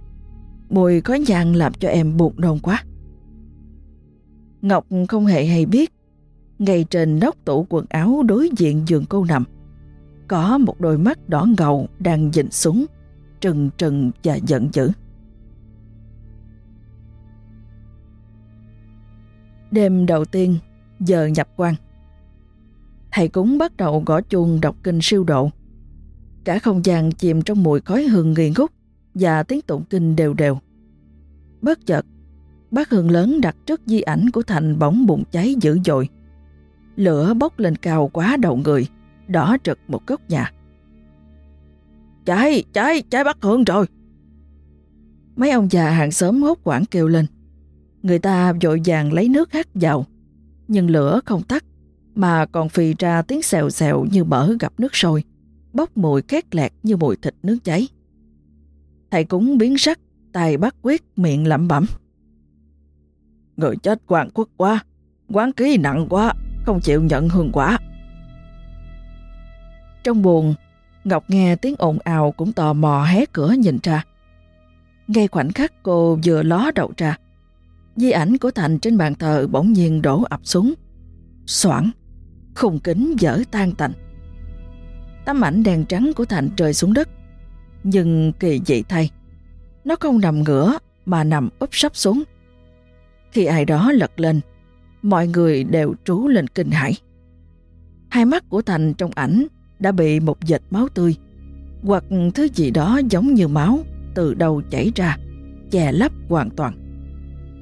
Mùi có nhang làm cho em buồn nôn quá. Ngọc không hề hay biết, ngay trên nóc tủ quần áo đối diện giường cô nằm, có một đôi mắt đỏ ngầu đang nhìn xuống, trừng trừng và giận dữ. Đêm đầu tiên, giờ nhập quan. Thầy cúng bắt đầu gõ chuông đọc kinh siêu độ. Cả không gian chìm trong mùi khói hương nghi ngút và tiếng tụng kinh đều đều. Bất chợt, bác hương lớn đặt trước di ảnh của Thành bóng bụng cháy dữ dội. Lửa bốc lên cao quá đầu người, đỏ trực một góc nhà. Cháy, cháy, cháy bác hương rồi. Mấy ông già hàng xóm hốt quảng kêu lên. Người ta vội vàng lấy nước hắt vào, nhưng lửa không tắt, mà còn phì ra tiếng xèo xèo như bở gặp nước sôi, bốc mùi khét lẹt như mùi thịt nướng cháy. Thầy cúng biến sắc, tay bắt quyết, miệng lẩm bẩm. Người chết quan quốc quá, quán ký nặng quá, không chịu nhận hương quả. Trong buồn, Ngọc nghe tiếng ồn ào cũng tò mò hé cửa nhìn ra. Ngay khoảnh khắc cô vừa ló đầu ra, di ảnh của Thành trên bàn thờ bỗng nhiên đổ ập xuống. Soảng, khung kính dở tan tành. Tấm ảnh đèn trắng của Thành rơi xuống đất. Nhưng kỳ dị thay, nó không nằm ngửa mà nằm úp sấp xuống. Khi ai đó lật lên, mọi người đều trú lên kinh hãi. Hai mắt của Thành trong ảnh đã bị một vệt máu tươi hoặc thứ gì đó giống như máu từ đầu chảy ra, che lấp hoàn toàn.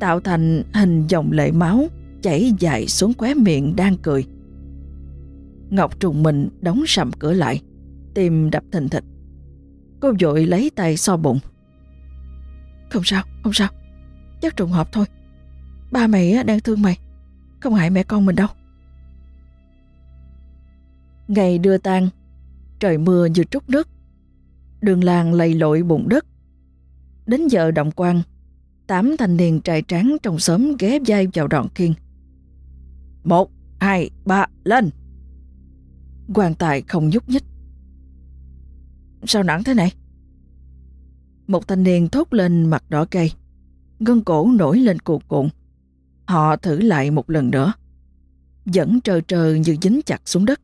Tạo thành hình dòng lệ máu chảy dài xuống khóe miệng đang cười. Ngọc trùng mình đóng sầm cửa lại, tim đập thình thịch. Cô vội lấy tay so bụng. Không sao, không sao, chắc trùng hợp thôi. Ba mày đang thương mày, không hại mẹ con mình đâu. Ngày đưa tang, trời mưa như trút nước. Đường làng lầy lội bụng đất. Đến giờ động quan, tám thanh niên trai tráng trong xóm ghé vai vào đòn kiên. Một, hai, ba, lên! Quan tài không nhúc nhích. Sao nặng thế này? một thanh niên thốt lên mặt đỏ cây. Gân cổ nổi lên cuộn cuộn. Họ thử lại một lần nữa. Vẫn trơ trơ như dính chặt xuống đất.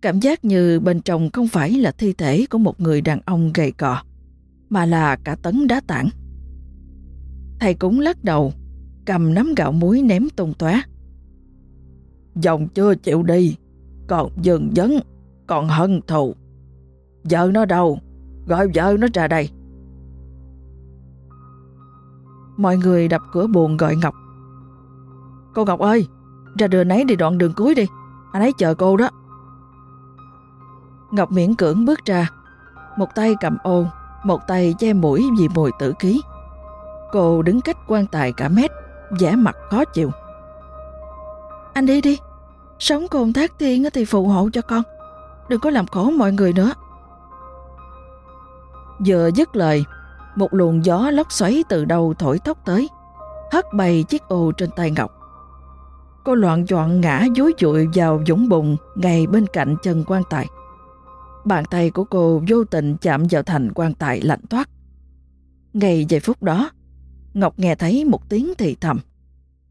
Cảm giác như bên trong không phải là thi thể của một người đàn ông gầy cò, mà là cả tấn đá tảng. Thầy cúng lắc đầu, cầm nắm gạo muối ném tung tóa. Dòng chưa chịu đi, còn dần dấn, còn hận thù. Vợ nó đâu? Gọi vợ nó ra đây. Mọi người đập cửa buồn gọi Ngọc. Cô Ngọc ơi, ra đường nấy đi đoạn đường cuối đi. Anh ấy chờ cô đó. Ngọc miễn cưỡng bước ra. Một tay cầm ô, một tay che mũi vì mùi tử khí. Cô đứng cách quan tài cả mét, vẻ mặt khó chịu. Anh đi đi, sống cùng thác thiên thì phù hộ cho con. Đừng có làm khổ mọi người nữa. Vừa dứt lời, một luồng gió lốc xoáy từ đầu thổi tóc tới, hất bay chiếc ô trên tay Ngọc. Cô loạn choạng ngã dối dụi vào dũng bùn ngay bên cạnh chân quan tài. Bàn tay của cô vô tình chạm vào thành quan tài lạnh toát. Ngay giây phút đó, Ngọc nghe thấy một tiếng thì thầm,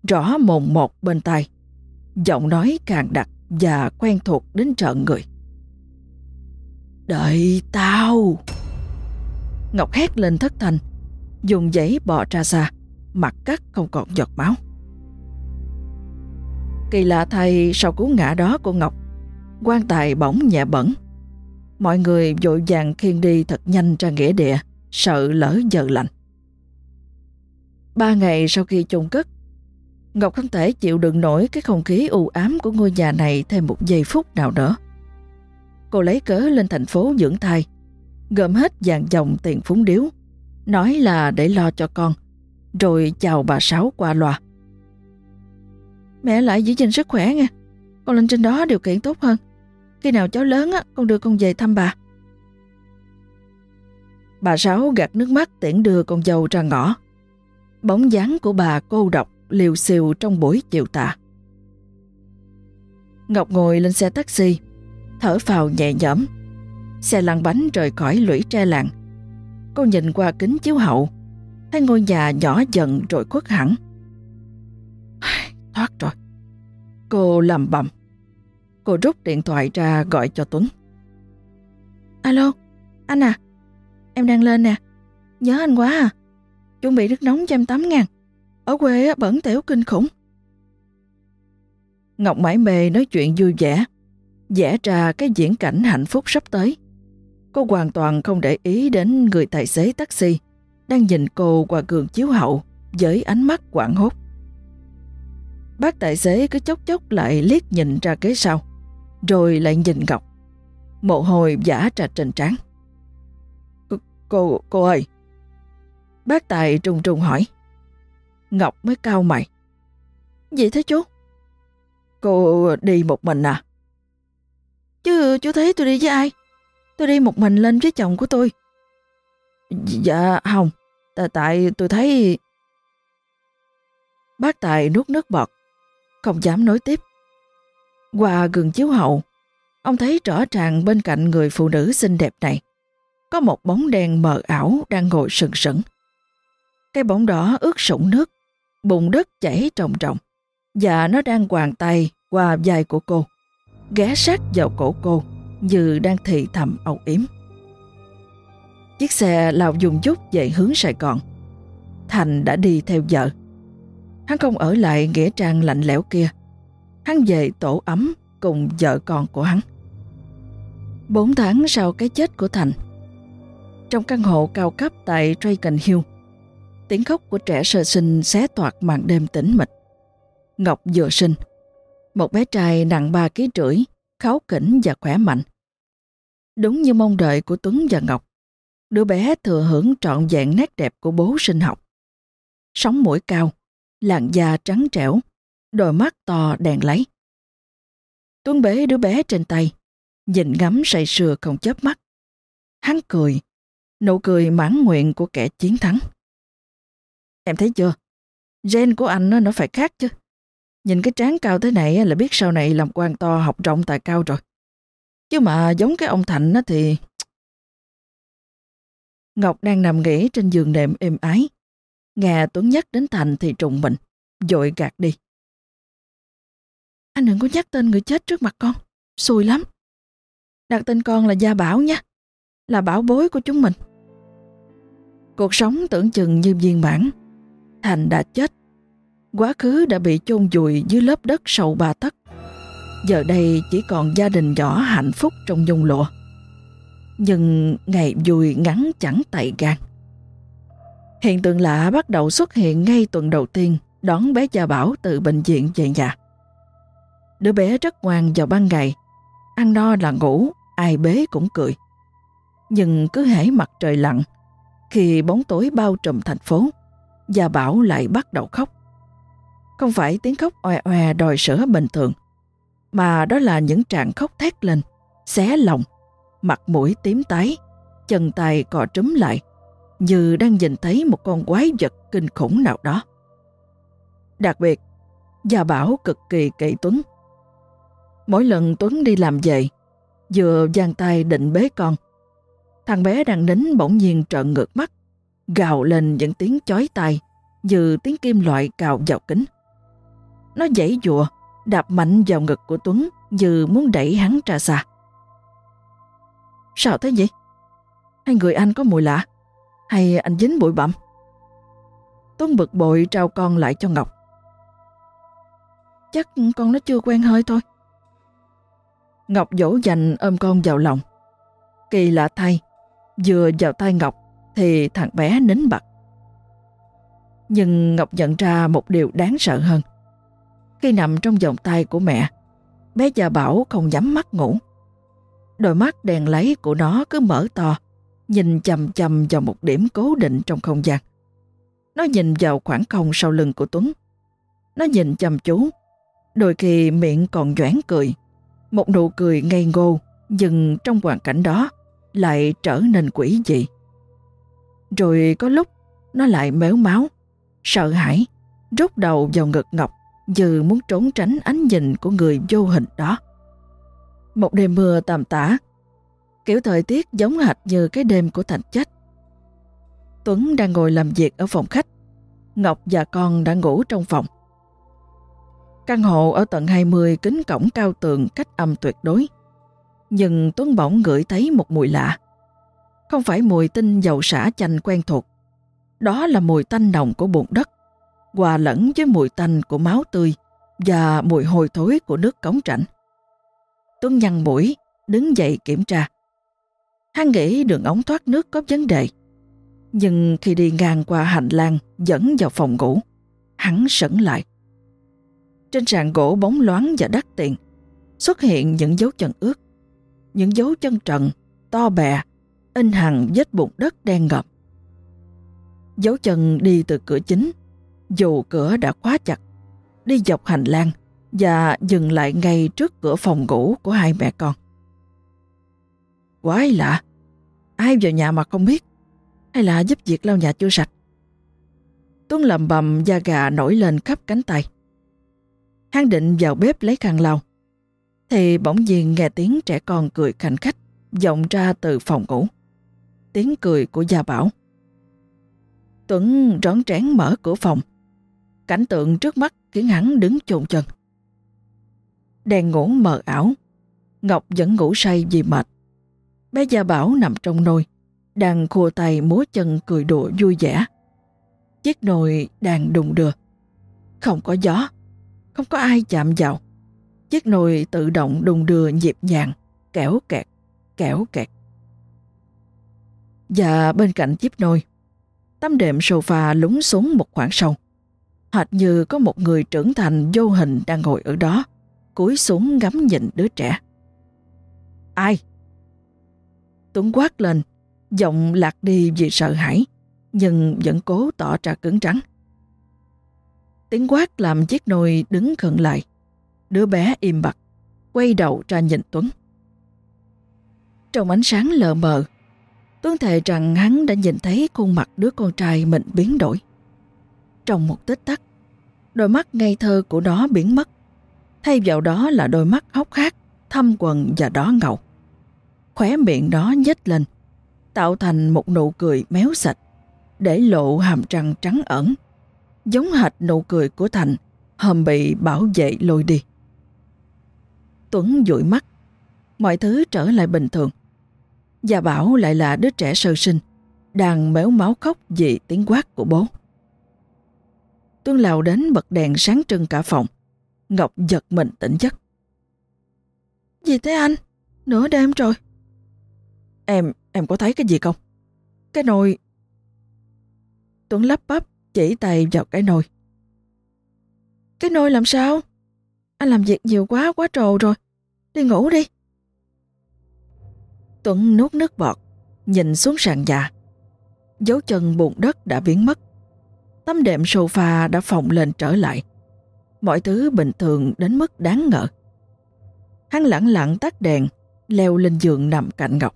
rõ mồn một bên tai. Giọng nói càng đặc và quen thuộc đến trợn người. Đợi tao! Ngọc hét lên thất thanh, dùng giấy bò ra xa, mặt cắt không còn giọt máu. Kỳ lạ thay sau cú ngã đó của Ngọc, quan tài bỗng nhẹ bẩn. Mọi người vội vàng khiêng đi thật nhanh ra nghĩa địa, sợ lỡ giờ lạnh. Ba ngày sau khi chôn cất, Ngọc không thể chịu đựng nổi cái không khí u ám của ngôi nhà này thêm một giây phút nào nữa. Cô lấy cớ lên thành phố dưỡng thai, gom hết dàn dòng tiền phúng điếu, nói là để lo cho con, rồi chào bà Sáu qua loa. Mẹ lại giữ gìn sức khỏe nha, con lên trên đó điều kiện tốt hơn. Khi nào cháu lớn á, con đưa con về thăm bà. Bà Sáu gạt nước mắt tiễn đưa con dâu ra ngõ. Bóng dáng của bà cô độc liều xiều trong buổi chiều tà. Ngọc ngồi lên xe taxi, thở phào nhẹ nhõm Xe lăn bánh rời khỏi lũy tre làng. Cô nhìn qua kính chiếu hậu, thấy ngôi nhà nhỏ dần rồi khuất hẳn. Thoát rồi. Cô lầm bầm. Cô rút điện thoại ra gọi cho Tuấn. Alo, anh à, em đang lên nè. Nhớ anh quá à. Chuẩn bị nước nóng cho em tắm ngàn. Ở quê bẩn tẻo kinh khủng. Ngọc mãi mê nói chuyện vui vẻ, vẽ ra cái diễn cảnh hạnh phúc sắp tới. Cô hoàn toàn không để ý đến người tài xế taxi đang nhìn cô qua gương chiếu hậu với ánh mắt quảng hốt. Bác tài xế cứ chốc chốc lại liếc nhìn ra kế sau, rồi lại nhìn Ngọc. Mồ hôi giả ra trên trán. Cô, cô ơi! Bác tài trùng trùng hỏi. Ngọc mới cao mày. Gì thế chú? Cô đi một mình à? Chứ chú thấy tôi đi với ai? Tôi đi một mình lên với chồng của tôi. Dạ không, tại, tại tôi thấy... Bác Tài nuốt nước bọt, không dám nói tiếp. Qua gương chiếu hậu, ông thấy rõ ràng bên cạnh người phụ nữ xinh đẹp này có một bóng đen mờ ảo đang ngồi sừng sững. Cái bóng đó ướt sũng nước, bụng đất chảy trọng trọng và nó đang quàng tay qua vai của cô, ghé sát vào cổ cô như đang thị thầm âu yếm. Chiếc xe lao dùng chút về hướng Sài Gòn. Thành đã đi theo vợ. Hắn không ở lại nghĩa trang lạnh lẽo kia. Hắn về tổ ấm cùng vợ con của hắn. Bốn tháng sau cái chết của Thành, trong căn hộ cao cấp tại Dragon Hill, tiếng khóc của trẻ sơ sinh xé toạc màn đêm tĩnh mịch. Ngọc vừa sinh, một bé trai nặng 3 kg rưỡi, kháu kỉnh và khỏe mạnh. Đúng như mong đợi của Tuấn và Ngọc, đứa bé thừa hưởng trọn vẹn nét đẹp của bố sinh học. Sống mũi cao, làn da trắng trẻo, đôi mắt to đèn lấy. Tuấn bế đứa bé trên tay, nhìn ngắm say sưa không chớp mắt. Hắn cười, nụ cười mãn nguyện của kẻ chiến thắng. Em thấy chưa? Gen của anh nó phải khác chứ. Nhìn cái trán cao thế này là biết sau này làm quan to học rộng tài cao rồi. Chứ mà giống cái ông Thạnh thì... Ngọc đang nằm nghỉ trên giường nệm êm ái. Nghe Tuấn nhắc đến Thành thì trùng mình, dội gạt đi. Anh đừng có nhắc tên người chết trước mặt con, xui lắm. Đặt tên con là Gia Bảo nha, là bảo bối của chúng mình. Cuộc sống tưởng chừng như viên mãn, Thành đã chết. Quá khứ đã bị chôn vùi dưới lớp đất sâu ba tấc. Giờ đây chỉ còn gia đình nhỏ hạnh phúc trong nhung lụa. Nhưng ngày vui ngắn chẳng tại gan. Hiện tượng lạ bắt đầu xuất hiện ngay tuần đầu tiên đón bé Gia Bảo từ bệnh viện về nhà. Đứa bé rất ngoan vào ban ngày, ăn no là ngủ, ai bế cũng cười. Nhưng cứ hãy mặt trời lặn, khi bóng tối bao trùm thành phố, Gia Bảo lại bắt đầu khóc. Không phải tiếng khóc oe oe đòi sữa bình thường, mà đó là những trạng khóc thét lên, xé lòng, mặt mũi tím tái, chân tay cò trúm lại, như đang nhìn thấy một con quái vật kinh khủng nào đó. Đặc biệt, Gia Bảo cực kỳ kỵ Tuấn. Mỗi lần Tuấn đi làm về, vừa giang tay định bế con, thằng bé đang nín bỗng nhiên trợn ngược mắt, gào lên những tiếng chói tai như tiếng kim loại cào vào kính. Nó dãy dụa, đạp mạnh vào ngực của Tuấn như muốn đẩy hắn ra xa. Sao thế vậy? Hai người anh có mùi lạ? Hay anh dính bụi bặm? Tuấn bực bội trao con lại cho Ngọc. Chắc con nó chưa quen hơi thôi. Ngọc dỗ dành ôm con vào lòng. Kỳ lạ thay, vừa vào tay Ngọc thì thằng bé nín bật. Nhưng Ngọc nhận ra một điều đáng sợ hơn. Khi nằm trong vòng tay của mẹ, bé già bảo không nhắm mắt ngủ. Đôi mắt đèn lấy của nó cứ mở to, nhìn chầm chầm vào một điểm cố định trong không gian. Nó nhìn vào khoảng không sau lưng của Tuấn. Nó nhìn chăm chú, đôi khi miệng còn doãn cười. Một nụ cười ngây ngô, nhưng trong hoàn cảnh đó lại trở nên quỷ dị. Rồi có lúc nó lại méo máu, sợ hãi, rút đầu vào ngực Ngọc như muốn trốn tránh ánh nhìn của người vô hình đó. Một đêm mưa tầm tã, kiểu thời tiết giống hệt như cái đêm của Thành chết. Tuấn đang ngồi làm việc ở phòng khách, Ngọc và con đã ngủ trong phòng. Căn hộ ở tầng 20 kính cổng cao tường cách âm tuyệt đối. Nhưng Tuấn bỗng ngửi thấy một mùi lạ. Không phải mùi tinh dầu xả chanh quen thuộc. Đó là mùi tanh nồng của bùn đất, hòa lẫn với mùi tanh của máu tươi và mùi hôi thối của nước cống rãnh. Tuấn nhăn mũi, đứng dậy kiểm tra. Hắn nghĩ đường ống thoát nước có vấn đề. Nhưng khi đi ngang qua hành lang dẫn vào phòng ngủ, hắn sững lại. Trên sàn gỗ bóng loáng và đắt tiền, xuất hiện những dấu chân ướt, những dấu chân trần, to bè, in hằng vết bụng đất đen ngập. Dấu chân đi từ cửa chính, dù cửa đã khóa chặt, đi dọc hành lang và dừng lại ngay trước cửa phòng ngủ của hai mẹ con. Quái lạ, ai vào nhà mà không biết, hay là giúp việc lau nhà chưa sạch. Tuấn lầm bầm da gà nổi lên khắp cánh tay. Hắn định vào bếp lấy khăn lau, thì bỗng nhiên nghe tiếng trẻ con cười khanh khách vọng ra từ phòng ngủ. Tiếng cười của Gia Bảo. Tuấn rón rén mở cửa phòng. Cảnh tượng trước mắt khiến hắn đứng chồn chân. Đèn ngủ mờ ảo, Ngọc vẫn ngủ say vì mệt. Bé Gia Bảo nằm trong nồi, đang khua tay múa chân cười đùa vui vẻ. Chiếc nồi đang đùng đưa. Không có gió, không có ai chạm vào. Chiếc nồi tự động đùng đưa nhịp nhàng, kéo kẹt, kéo kẹt. Và bên cạnh chiếc nồi, tấm đệm sofa lúng xuống một khoảng sâu. Hệt như có một người trưởng thành vô hình đang ngồi ở đó, cúi xuống ngắm nhìn đứa trẻ. Ai? Tuấn quát lên, giọng lạc đi vì sợ hãi, nhưng vẫn cố tỏ ra cứng trắng. Tiếng quát làm chiếc nồi đứng khẩn lại. Đứa bé im bặt, quay đầu ra nhìn Tuấn. Trong ánh sáng lờ mờ, Tuấn thề rằng hắn đã nhìn thấy khuôn mặt đứa con trai mình biến đổi. Trong một tích tắc, đôi mắt ngây thơ của nó biến mất. Thay vào đó là đôi mắt hốc hác, thâm quần và đỏ ngầu. Khóe miệng đó nhếch lên, tạo thành một nụ cười méo sạch, để lộ hàm răng trắng ẩn, giống hệt nụ cười của Thành hầm bị bảo vệ lôi đi. Tuấn dụi mắt, mọi thứ trở lại bình thường. Và Bảo lại là đứa trẻ sơ sinh, đang méo máu khóc vì tiếng quát của bố. Tuấn lào đến bật đèn sáng trưng cả phòng. Ngọc giật mình tỉnh giấc. Gì thế anh? Nửa đêm rồi. Em, em có thấy cái gì không? Cái nồi... Tuấn lắp bắp chỉ tay vào cái nồi. Cái nồi làm sao? Anh làm việc nhiều quá, quá trồ rồi. Đi ngủ đi. Tuấn nuốt nước bọt, nhìn xuống sàn nhà. Dấu chân bùn đất đã biến mất. Tấm đệm sofa đã phồng lên trở lại. Mọi thứ bình thường đến mức đáng ngờ. Hắn lặng lặng tắt đèn, leo lên giường nằm cạnh Ngọc.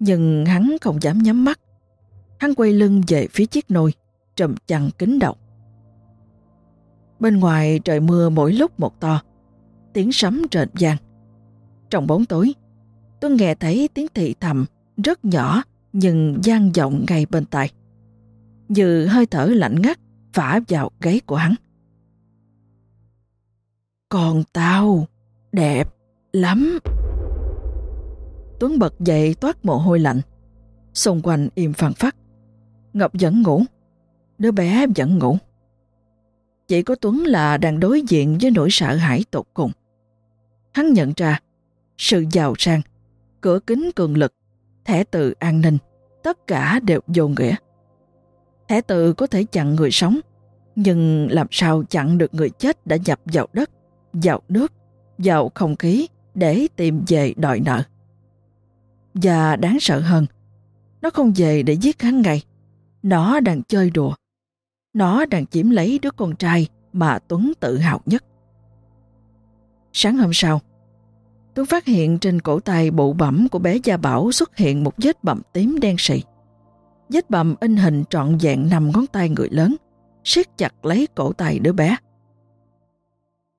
Nhưng hắn không dám nhắm mắt. Hắn quay lưng về phía chiếc nôi, trầm chăn kính đầu. Bên ngoài trời mưa mỗi lúc một to, tiếng sấm rền vang. Trong bóng tối, tôi nghe thấy tiếng thị thầm rất nhỏ nhưng gian vọng ngay bên tai. Như hơi thở lạnh ngắt phả vào gáy của hắn. Còn tao, đẹp lắm. Tuấn bật dậy toát mồ hôi lạnh. Xung quanh im phăng phát. Ngọc vẫn ngủ. Đứa bé vẫn ngủ. Chỉ có Tuấn là đang đối diện với nỗi sợ hãi tột cùng. Hắn nhận ra sự giàu sang, cửa kính cường lực, thẻ từ an ninh, tất cả đều vô nghĩa. Thẻ từ có thể chặn người sống, nhưng làm sao chặn được người chết đã nhập vào đất, vào nước, vào không khí để tìm về đòi nợ. Và đáng sợ hơn, nó không về để giết hắn ngay. Nó đang chơi đùa. Nó đang chiếm lấy đứa con trai mà Tuấn tự hào nhất. Sáng hôm sau, Tuấn phát hiện trên cổ tay bụ bẩm của bé Gia Bảo xuất hiện một vết bầm tím đen sì. Vết bầm in hình trọn vẹn nằm ngón tay người lớn, siết chặt lấy cổ tay đứa bé.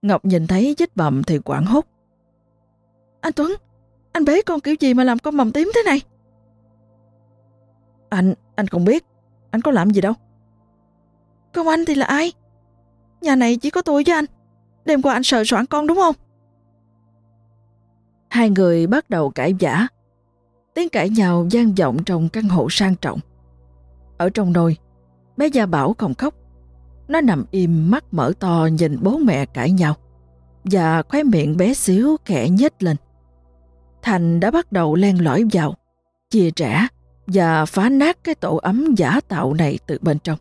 Ngọc nhìn thấy vết bầm thì quảng hốt. Anh Tuấn, anh bế con kiểu gì mà làm con mầm tím thế này? Anh, anh không biết. Anh có làm gì đâu. Con anh thì là ai? Nhà này chỉ có tôi với anh. Đêm qua anh sợ soạn con đúng không? Hai người bắt đầu cãi vã. Tiếng cãi nhau gian vọng trong căn hộ sang trọng. Ở trong nồi, bé Gia Bảo không khóc. Nó nằm im mắt mở to nhìn bố mẹ cãi nhau. Và khóe miệng bé xíu khẽ nhếch lên. Thành đã bắt đầu len lỏi vào, chia rẽ và phá nát cái tổ ấm giả tạo này từ bên trong.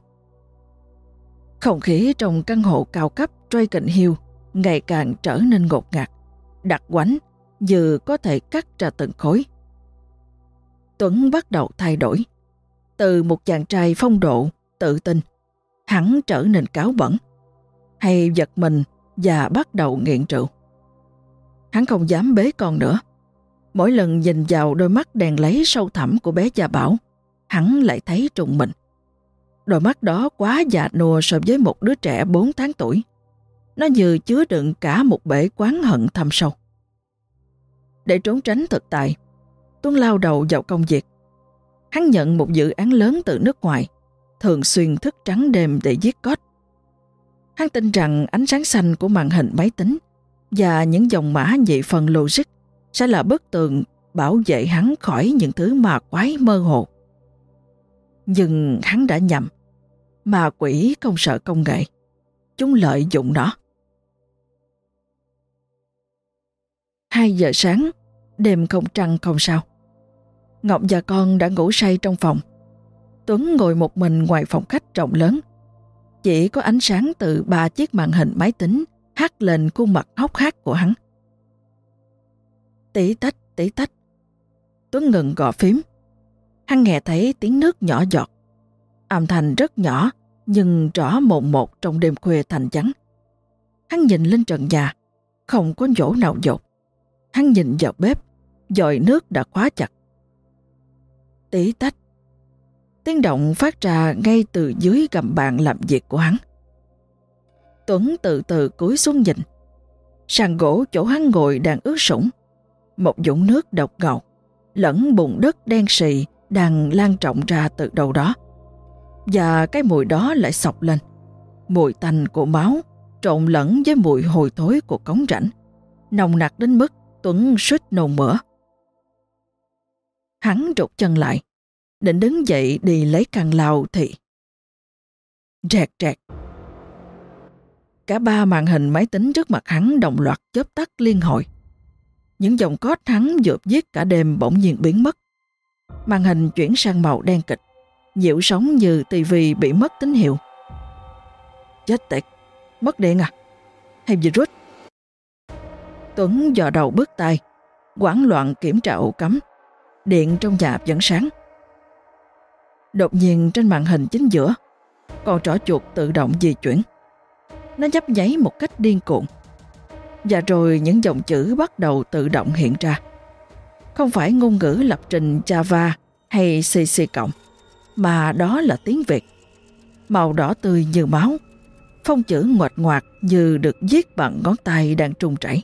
Không khí trong căn hộ cao cấp Dragon Hill ngày càng trở nên ngột ngạt, đặc quánh như có thể cắt ra từng khối. Tuấn bắt đầu thay đổi. Từ một chàng trai phong độ, tự tin, hắn trở nên cáo bẩn, hay giật mình và bắt đầu nghiện rượu. Hắn không dám bế con nữa, Mỗi lần nhìn vào đôi mắt đèn lấy sâu thẳm của bé Gia Bảo, hắn lại thấy trùng mình. Đôi mắt đó quá già nua so với một đứa trẻ 4 tháng tuổi. Nó như chứa đựng cả một bể quán hận thâm sâu. Để trốn tránh thực tại, Tuấn lao đầu vào công việc. Hắn nhận một dự án lớn từ nước ngoài, thường xuyên thức trắng đêm để giết code. Hắn tin rằng ánh sáng xanh của màn hình máy tính và những dòng mã nhị phần logic sẽ là bức tường bảo vệ hắn khỏi những thứ mà quái mơ hồ. Nhưng hắn đã nhầm. mà quỷ không sợ công nghệ. Chúng lợi dụng nó. 2 giờ sáng, đêm không trăng không sao. Ngọc và con đã ngủ say trong phòng. Tuấn ngồi một mình ngoài phòng khách rộng lớn. Chỉ có ánh sáng từ ba chiếc màn hình máy tính hắt lên khuôn mặt hốc hác của hắn. Tí tách, tí tách. Tuấn ngừng gõ phím. Hắn nghe thấy tiếng nước nhỏ giọt. Âm thanh rất nhỏ, nhưng rõ mồn một trong đêm khuya thành trắng. Hắn nhìn lên trần nhà, không có chỗ nào dột. Hắn nhìn vào bếp, dòi nước đã khóa chặt. Tí tách. Tiếng động phát ra ngay từ dưới gầm bàn làm việc của hắn. Tuấn từ từ cúi xuống nhìn. Sàn gỗ chỗ hắn ngồi đang ướt sũng một dũng nước độc ngọt, lẫn bùn đất đen sì đang lan trọng ra từ đầu đó. Và cái mùi đó lại sọc lên. Mùi tanh của máu trộn lẫn với mùi hồi thối của cống rãnh. Nồng nặc đến mức Tuấn suýt nôn mửa. Hắn rụt chân lại, định đứng dậy đi lấy căn lao thì... Rẹt rẹt. Cả ba màn hình máy tính trước mặt hắn đồng loạt chớp tắt liên hồi. Những dòng code hắn dượp giết cả đêm bỗng nhiên biến mất. Màn hình chuyển sang màu đen kịch, nhiễu sóng như tivi bị mất tín hiệu. Chết tiệt, mất điện à? Hay virus? Tuấn dò đầu bước tay, quảng loạn kiểm tra ổ cắm. Điện trong nhà vẫn sáng. Đột nhiên trên màn hình chính giữa, con trỏ chuột tự động di chuyển. Nó nhấp nháy một cách điên cuồng. Và rồi những dòng chữ bắt đầu tự động hiện ra. Không phải ngôn ngữ lập trình Java hay CC cộng, mà đó là tiếng Việt. Màu đỏ tươi như máu, phong chữ ngoạch ngoạc như được viết bằng ngón tay đang trung chảy.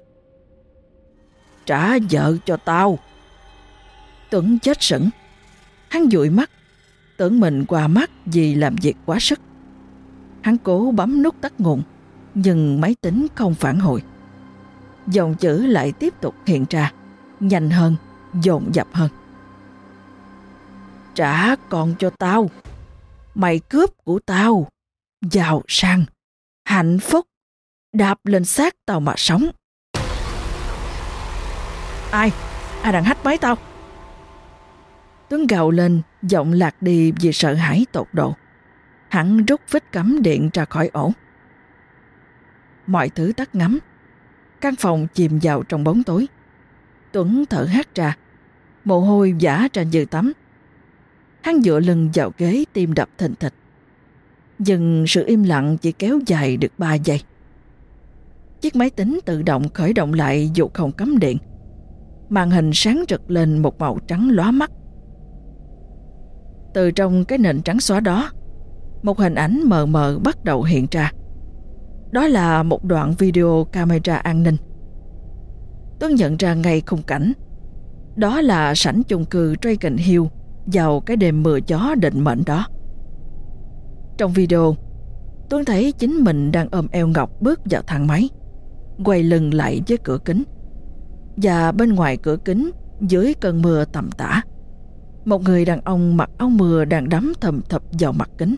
Trả vợ cho tao. Tuấn chết sững. Hắn dụi mắt, tưởng mình qua mắt vì làm việc quá sức. Hắn cố bấm nút tắt nguồn, nhưng máy tính không phản hồi. Dòng chữ lại tiếp tục hiện ra, nhanh hơn, dồn dập hơn. Trả còn cho tao. Mày cướp của tao. Giàu sang, hạnh phúc, đạp lên xác tao mà sống. Ai? Ai đang hách máy tao? Tuấn gào lên, giọng lạc đi vì sợ hãi tột độ. Hắn rút vít cắm điện ra khỏi ổ. Mọi thứ tắt ngắm. Căn phòng chìm vào trong bóng tối. Tuấn thở hắt ra. Mồ hôi giả ra như tắm. Hắn dựa lưng vào ghế tim đập thình thịch. Nhưng sự im lặng chỉ kéo dài được 3 giây. Chiếc máy tính tự động khởi động lại dù không cắm điện. Màn hình sáng rực lên một màu trắng lóa mắt. Từ trong cái nền trắng xóa đó, một hình ảnh mờ mờ bắt đầu hiện ra. Đó là một đoạn video camera an ninh. Tuấn nhận ra ngay khung cảnh. Đó là sảnh chung cư Dragon Hill vào cái đêm mưa gió định mệnh đó. Trong video, Tuấn thấy chính mình đang ôm eo Ngọc bước vào thang máy, quay lưng lại với cửa kính. Và bên ngoài cửa kính, dưới cơn mưa tầm tã, một người đàn ông mặc áo mưa đang đắm thầm thập vào mặt kính.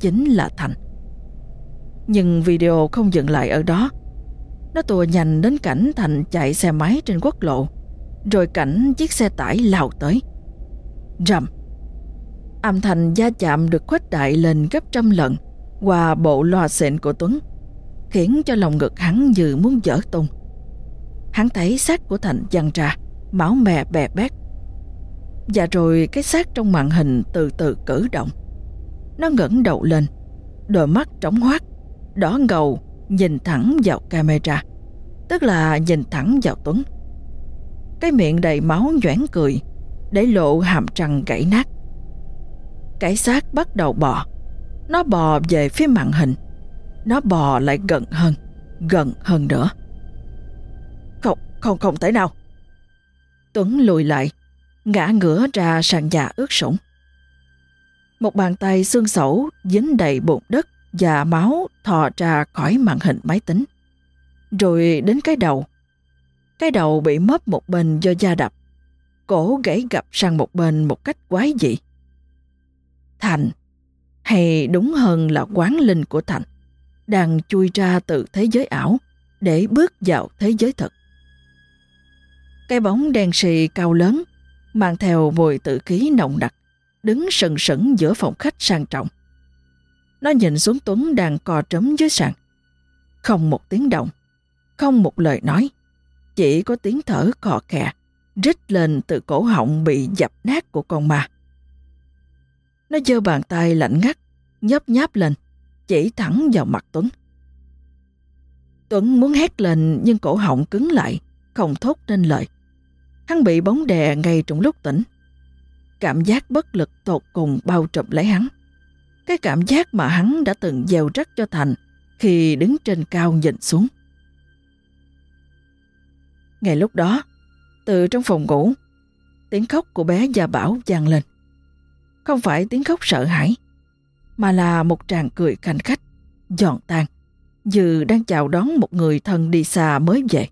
Chính là Thành. Nhưng video không dừng lại ở đó. Nó tùa nhanh đến cảnh Thành chạy xe máy trên quốc lộ, rồi cảnh chiếc xe tải lao tới. Rầm. Âm thanh gia chạm được khuếch đại lên gấp trăm lần qua bộ loa xịn của Tuấn, khiến cho lòng ngực hắn như muốn dở tung. Hắn thấy xác của Thành văng ra, máu mè bè bét. Và rồi cái xác trong màn hình từ từ cử động. Nó ngẩng đầu lên, đôi mắt trống hoác, đỏ ngầu, nhìn thẳng vào camera, tức là nhìn thẳng vào Tuấn. Cái miệng đầy máu nhoảng cười, để lộ hàm răng gãy nát. Cái xác bắt đầu bò. Nó bò về phía màn hình. Nó bò lại gần hơn, gần hơn nữa. Không, không, không thể nào. Tuấn lùi lại, ngã ngửa ra sàn nhà ướt sũng. Một bàn tay xương sẩu dính đầy bụng đất và máu thò ra khỏi màn hình máy tính. Rồi đến cái đầu. Cái đầu bị mất một bên do da đập. Cổ gãy gập sang một bên một cách quái dị. Thành, hay đúng hơn là quán linh của Thành, đang chui ra từ thế giới ảo để bước vào thế giới thật. Cái bóng đen xì cao lớn, mang theo mùi tự khí nồng đặc, đứng sừng sững giữa phòng khách sang trọng. Nó nhìn xuống Tuấn đang co trấm dưới sàn. Không một tiếng động, không một lời nói, chỉ có tiếng thở khò khè, rít lên từ cổ họng bị dập nát của con ma. Nó giơ bàn tay lạnh ngắt, nhấp nháp lên, chỉ thẳng vào mặt Tuấn. Tuấn muốn hét lên nhưng cổ họng cứng lại, không thốt nên lời. Hắn bị bóng đè ngay trong lúc tỉnh. Cảm giác bất lực tột cùng bao trùm lấy hắn. Cái cảm giác mà hắn đã từng gieo rắc cho Thành khi đứng trên cao nhìn xuống. Ngay lúc đó, từ trong phòng ngủ, tiếng khóc của bé Gia Bảo vang lên. Không phải tiếng khóc sợ hãi, mà là một tràng cười khanh khách, giòn tan, như đang chào đón một người thân đi xa mới về.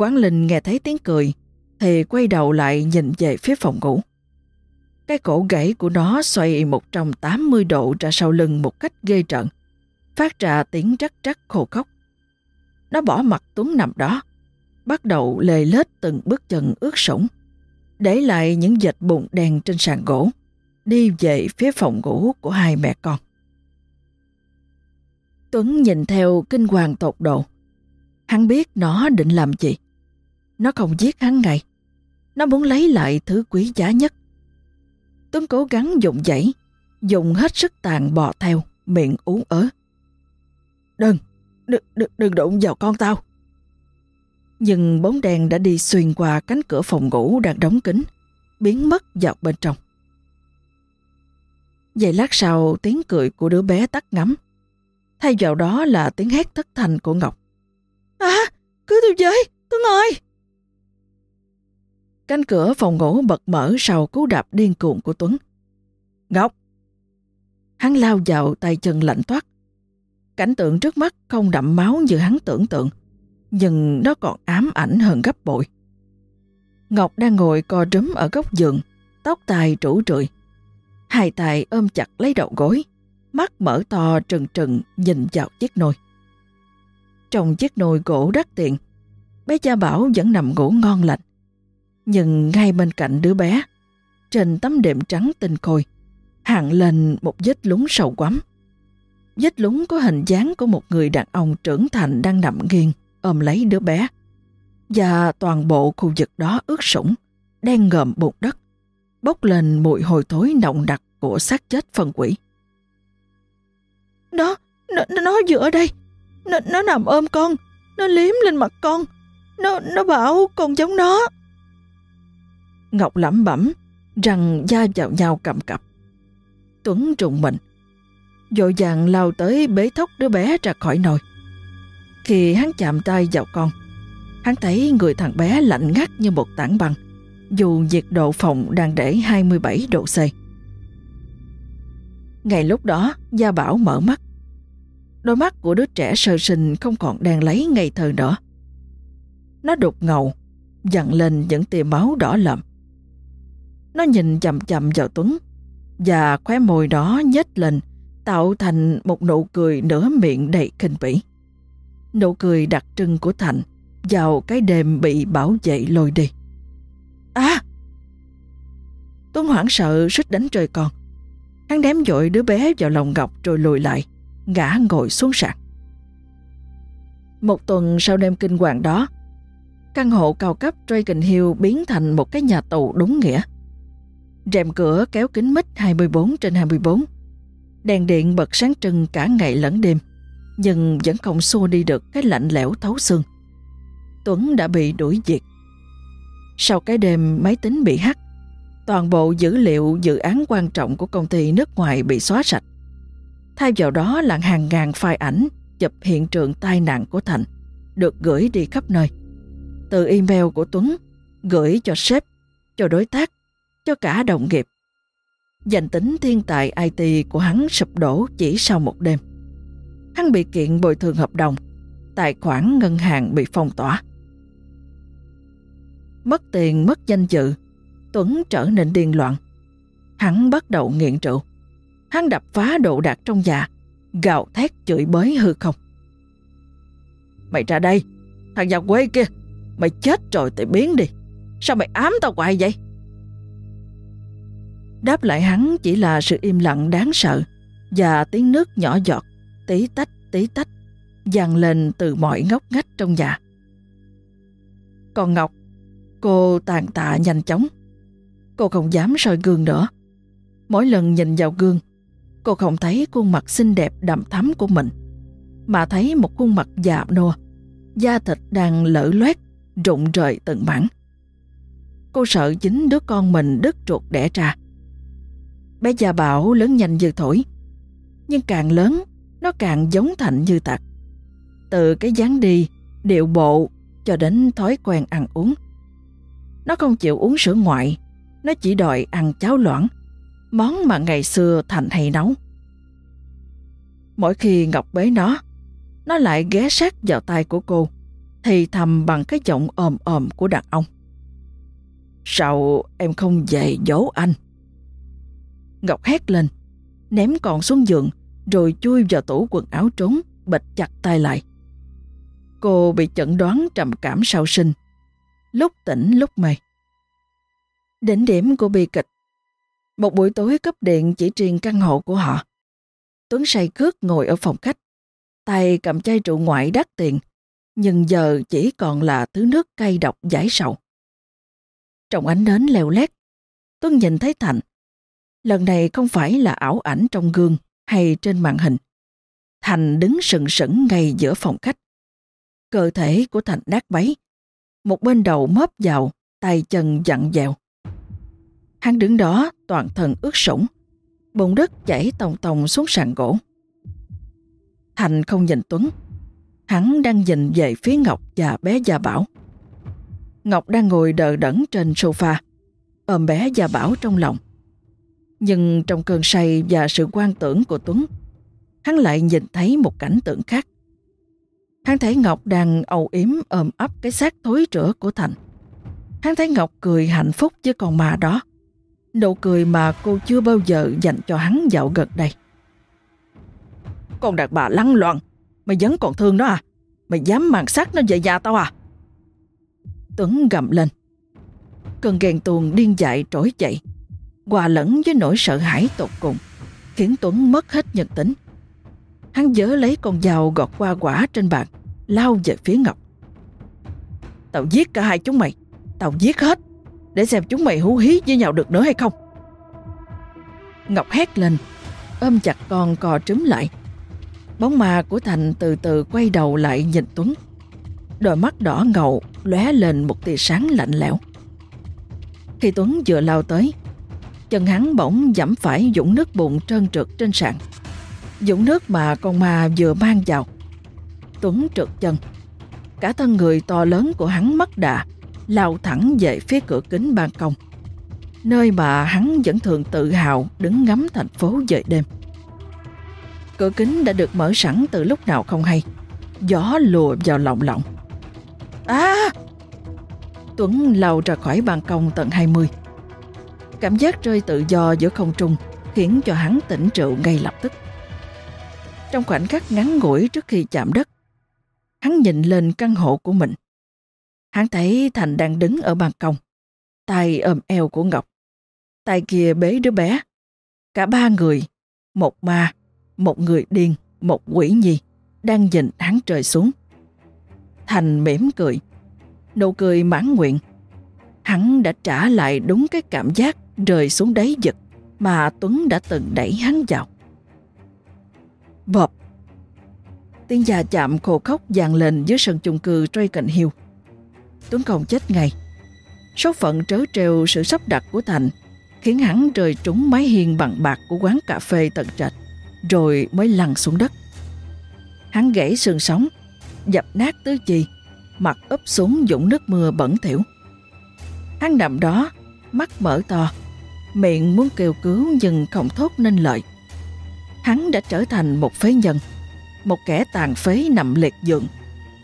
Quán Linh nghe thấy tiếng cười, thì quay đầu lại nhìn về phía phòng ngủ. Cái cổ gãy của nó xoay 180 độ ra sau lưng một cách ghê trận, phát ra tiếng rắc rắc khô khóc. Nó bỏ mặt Tuấn nằm đó, bắt đầu lề lết từng bước chân ướt sũng, để lại những vệt bụng đèn trên sàn gỗ, đi về phía phòng ngủ của hai mẹ con. Tuấn nhìn theo kinh hoàng tột độ. Hắn biết nó định làm gì. Nó không giết hắn ngay. Nó muốn lấy lại thứ quý giá nhất. Tuấn cố gắng dùng dãy, dùng hết sức tàn bò theo, miệng ú ớ. Đừng, đừng, đừng, đừng đụng vào con tao. Nhưng bóng đèn đã đi xuyên qua cánh cửa phòng ngủ đang đóng kín, biến mất vào bên trong. Vậy lát sau tiếng cười của đứa bé tắt ngắm. Thay vào đó là tiếng hét thất thành của Ngọc. À, cứu tôi với, Tuấn ơi! Cánh cửa phòng ngủ bật mở sau cú đạp điên cuồng của Tuấn. Ngọc! Hắn lao vào tay chân lạnh toát. Cảnh tượng trước mắt không đậm máu như hắn tưởng tượng, nhưng nó còn ám ảnh hơn gấp bội. Ngọc đang ngồi co rúm ở góc giường, tóc tai rủ rượi. Hai tay ôm chặt lấy đầu gối, mắt mở to trừng trừng nhìn vào chiếc nồi. Trong chiếc nồi gỗ đắt tiền, bé cha Bảo vẫn nằm ngủ ngon lành. Nhưng ngay bên cạnh đứa bé, trên tấm đệm trắng tinh khôi, hạng lên một vết lúng sầu quắm. Vết lúng có hình dáng của một người đàn ông trưởng thành đang nằm nghiêng, ôm lấy đứa bé. Và toàn bộ khu vực đó ướt sũng, đen ngợm bụt đất, bốc lên mùi hôi thối nồng đặc của xác chết phân quỷ. Nó, nó, nó vừa ở đây, nó, nó nằm ôm con, nó liếm lên mặt con, nó, nó bảo con giống nó. Ngọc lẩm bẩm, rằng da vào nhau cầm cập. Tuấn trùng mình, dội vàng lao tới bế thốc đứa bé ra khỏi nồi. Khi hắn chạm tay vào con, hắn thấy người thằng bé lạnh ngắt như một tảng băng, dù nhiệt độ phòng đang để 27 độ C. Ngay lúc đó, Gia Bảo mở mắt. Đôi mắt của đứa trẻ sơ sinh không còn đang lấy ngây thơ nữa. Nó đục ngầu, dặn lên những tia máu đỏ lợm. Nó nhìn chậm chậm vào Tuấn và khóe môi đó nhếch lên tạo thành một nụ cười nửa miệng đầy khinh bỉ. Nụ cười đặc trưng của Thành vào cái đêm bị bảo vệ lôi đi. À! Tuấn hoảng sợ suýt đánh trời con. Hắn đếm dội đứa bé vào lòng Ngọc rồi lùi lại, ngã ngồi xuống sàn. Một tuần sau đêm kinh hoàng đó, căn hộ cao cấp Dragon Hill biến thành một cái nhà tù đúng nghĩa. Rèm cửa kéo kính mít 24 trên 24. Đèn điện bật sáng trưng cả ngày lẫn đêm, nhưng vẫn không xua đi được cái lạnh lẽo thấu xương. Tuấn đã bị đuổi diệt. Sau cái đêm máy tính bị hack, toàn bộ dữ liệu dự án quan trọng của công ty nước ngoài bị xóa sạch. Thay vào đó là hàng ngàn file ảnh chụp hiện trường tai nạn của Thành được gửi đi khắp nơi. Từ email của Tuấn gửi cho sếp, cho đối tác, cho cả đồng nghiệp. Danh tính thiên tài IT của hắn sụp đổ chỉ sau một đêm. Hắn bị kiện bồi thường hợp đồng, tài khoản ngân hàng bị phong tỏa. Mất tiền, mất danh dự, Tuấn trở nên điên loạn. Hắn bắt đầu nghiện rượu. Hắn đập phá đồ đạc trong nhà, gào thét chửi bới hư không. Mày ra đây, thằng già quê kia, mày chết rồi thì biến đi. Sao mày ám tao hoài vậy? Đáp lại hắn chỉ là sự im lặng đáng sợ và tiếng nước nhỏ giọt, tí tách tí tách, dàn lên từ mọi ngóc ngách trong nhà. Còn Ngọc, cô tàn tạ nhanh chóng Cô không dám soi gương nữa. Mỗi lần nhìn vào gương, cô không thấy khuôn mặt xinh đẹp đậm thắm của mình, mà thấy một khuôn mặt già nua, da thịt đang lở loét, rụng rời từng mảng. Cô sợ chính đứa con mình đứt ruột đẻ ra. Bé già bảo lớn nhanh như thổi, nhưng càng lớn, nó càng giống Thạnh như tặc Từ cái dáng đi, điệu bộ cho đến thói quen ăn uống. Nó không chịu uống sữa ngoại nó chỉ đòi ăn cháo loãng, món mà ngày xưa Thành hay nấu. Mỗi khi Ngọc bế nó, nó lại ghé sát vào tay của cô, thì thầm bằng cái giọng ồm ồm của đàn ông. Sao em không về dỗ anh? Ngọc hét lên, ném con xuống giường, rồi chui vào tủ quần áo trốn, bịch chặt tay lại. Cô bị chẩn đoán trầm cảm sau sinh, lúc tỉnh lúc mê. Đỉnh điểm của bi kịch. Một buổi tối cấp điện chỉ truyền căn hộ của họ. Tuấn say cướp ngồi ở phòng khách, tay cầm chai rượu ngoại đắt tiền, nhưng giờ chỉ còn là thứ nước cay độc giải sầu. Trong ánh nến leo lét, Tuấn nhìn thấy Thành. Lần này không phải là ảo ảnh trong gương hay trên màn hình. Thành đứng sừng sững ngay giữa phòng khách. Cơ thể của Thành nát bấy. Một bên đầu móp vào, tay chân dặn dẹo. Hắn đứng đó toàn thân ướt sũng, bùn đất chảy tòng tòng xuống sàn gỗ. Thành không nhìn Tuấn. Hắn đang nhìn về phía Ngọc và bé Gia Bảo. Ngọc đang ngồi đờ đẫn trên sofa, ôm bé Gia Bảo trong lòng. Nhưng trong cơn say và sự quan tưởng của Tuấn, hắn lại nhìn thấy một cảnh tượng khác. Hắn thấy Ngọc đang âu yếm ôm ấp cái xác thối rữa của Thành. Hắn thấy Ngọc cười hạnh phúc với con ma đó. Nụ cười mà cô chưa bao giờ dành cho hắn dạo gần đây. Con đàn bà lăng loạn, mày vẫn còn thương nó à? Mày dám mang xác nó về nhà tao à? Tuấn gầm lên. Cơn ghen tuồng điên dại trỗi dậy, hòa lẫn với nỗi sợ hãi tột cùng, khiến Tuấn mất hết nhân tính. Hắn dớ lấy con dao gọt qua quả trên bàn, lao về phía Ngọc. Tao giết cả hai chúng mày, tao giết hết, để xem chúng mày hú hí với nhau được nữa hay không. Ngọc hét lên, ôm chặt con cò trúm lại. Bóng ma của Thành từ từ quay đầu lại nhìn Tuấn. Đôi mắt đỏ ngầu lóe lên một tia sáng lạnh lẽo. Khi Tuấn vừa lao tới, chân hắn bỗng dẫm phải dũng nước bụng trơn trượt trên sàn. Dũng nước mà con ma vừa mang vào. Tuấn trượt chân. Cả thân người to lớn của hắn mất đà, lao thẳng về phía cửa kính ban công. Nơi mà hắn vẫn thường tự hào đứng ngắm thành phố về đêm. Cửa kính đã được mở sẵn từ lúc nào không hay. Gió lùa vào lọng lọng. À! Tuấn lao ra khỏi ban công tận 20. Cảm giác rơi tự do giữa không trung khiến cho hắn tỉnh rượu ngay lập tức. Trong khoảnh khắc ngắn ngủi trước khi chạm đất, hắn nhìn lên căn hộ của mình. Hắn thấy Thành đang đứng ở ban công, tay ôm eo của Ngọc. Tay kia bế đứa bé. Cả ba người, một ma, một người điên, một quỷ nhi, đang nhìn hắn trời xuống. Thành mỉm cười, nụ cười mãn nguyện. Hắn đã trả lại đúng cái cảm giác rơi xuống đáy giật mà Tuấn đã từng đẩy hắn vào. Bọp! Tiếng già chạm khô khóc dàn lên dưới sân chung cư Dragon Hill. Tuấn còn chết ngay. Số phận trớ trêu sự sắp đặt của Thành khiến hắn rơi trúng mái hiên bằng bạc của quán cà phê tận trệt, rồi mới lăn xuống đất. Hắn gãy xương sống, dập nát tứ chi, mặt úp xuống dũng nước mưa bẩn thỉu. Hắn nằm đó, mắt mở to, miệng muốn kêu cứu nhưng không thốt nên lời. Hắn đã trở thành một phế nhân, một kẻ tàn phế nằm liệt giường,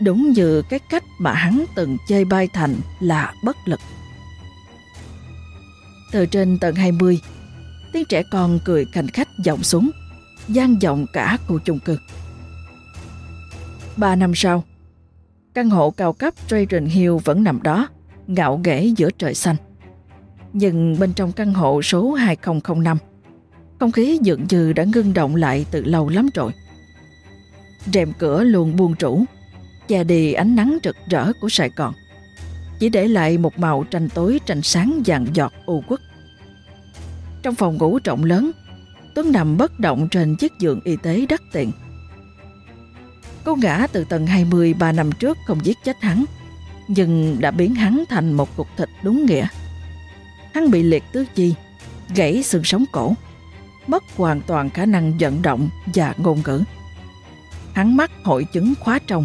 đúng như cái cách mà hắn từng chơi bai thành là bất lực. Từ trên tầng 20, tiếng trẻ con cười khanh khách vọng xuống, gian vọng cả khu chung cư. Ba năm sau, căn hộ cao cấp Trayden Hill vẫn nằm đó, ngạo nghễ giữa trời xanh. Nhưng bên trong căn hộ số 2005, không khí dường như đã ngưng động lại từ lâu lắm rồi. Rèm cửa luôn buông trũ, che đi ánh nắng rực rỡ của Sài Gòn. Chỉ để lại một màu tranh tối tranh sáng vàng giọt u quất. Trong phòng ngủ rộng lớn, Tuấn nằm bất động trên chiếc giường y tế đắt tiền. Cô ngã từ tầng 20 ba năm trước không giết chết hắn, nhưng đã biến hắn thành một cục thịt đúng nghĩa. Hắn bị liệt tứ chi, gãy xương sống cổ, mất hoàn toàn khả năng vận động và ngôn ngữ. Hắn mắc hội chứng khóa trong,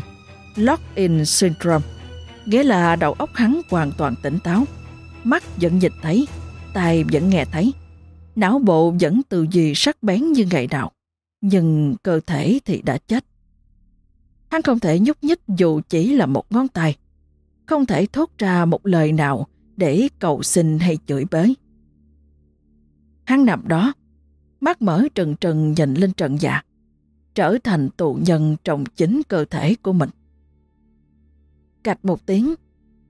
lock-in syndrome, nghĩa là đầu óc hắn hoàn toàn tỉnh táo, mắt vẫn nhìn thấy, tai vẫn nghe thấy, Não bộ vẫn từ gì sắc bén như ngày nào, nhưng cơ thể thì đã chết. Hắn không thể nhúc nhích dù chỉ là một ngón tay, không thể thốt ra một lời nào để cầu xin hay chửi bới. Hắn nằm đó, mắt mở trừng trừng nhìn lên trần dạ, trở thành tù nhân trong chính cơ thể của mình. Cạch một tiếng,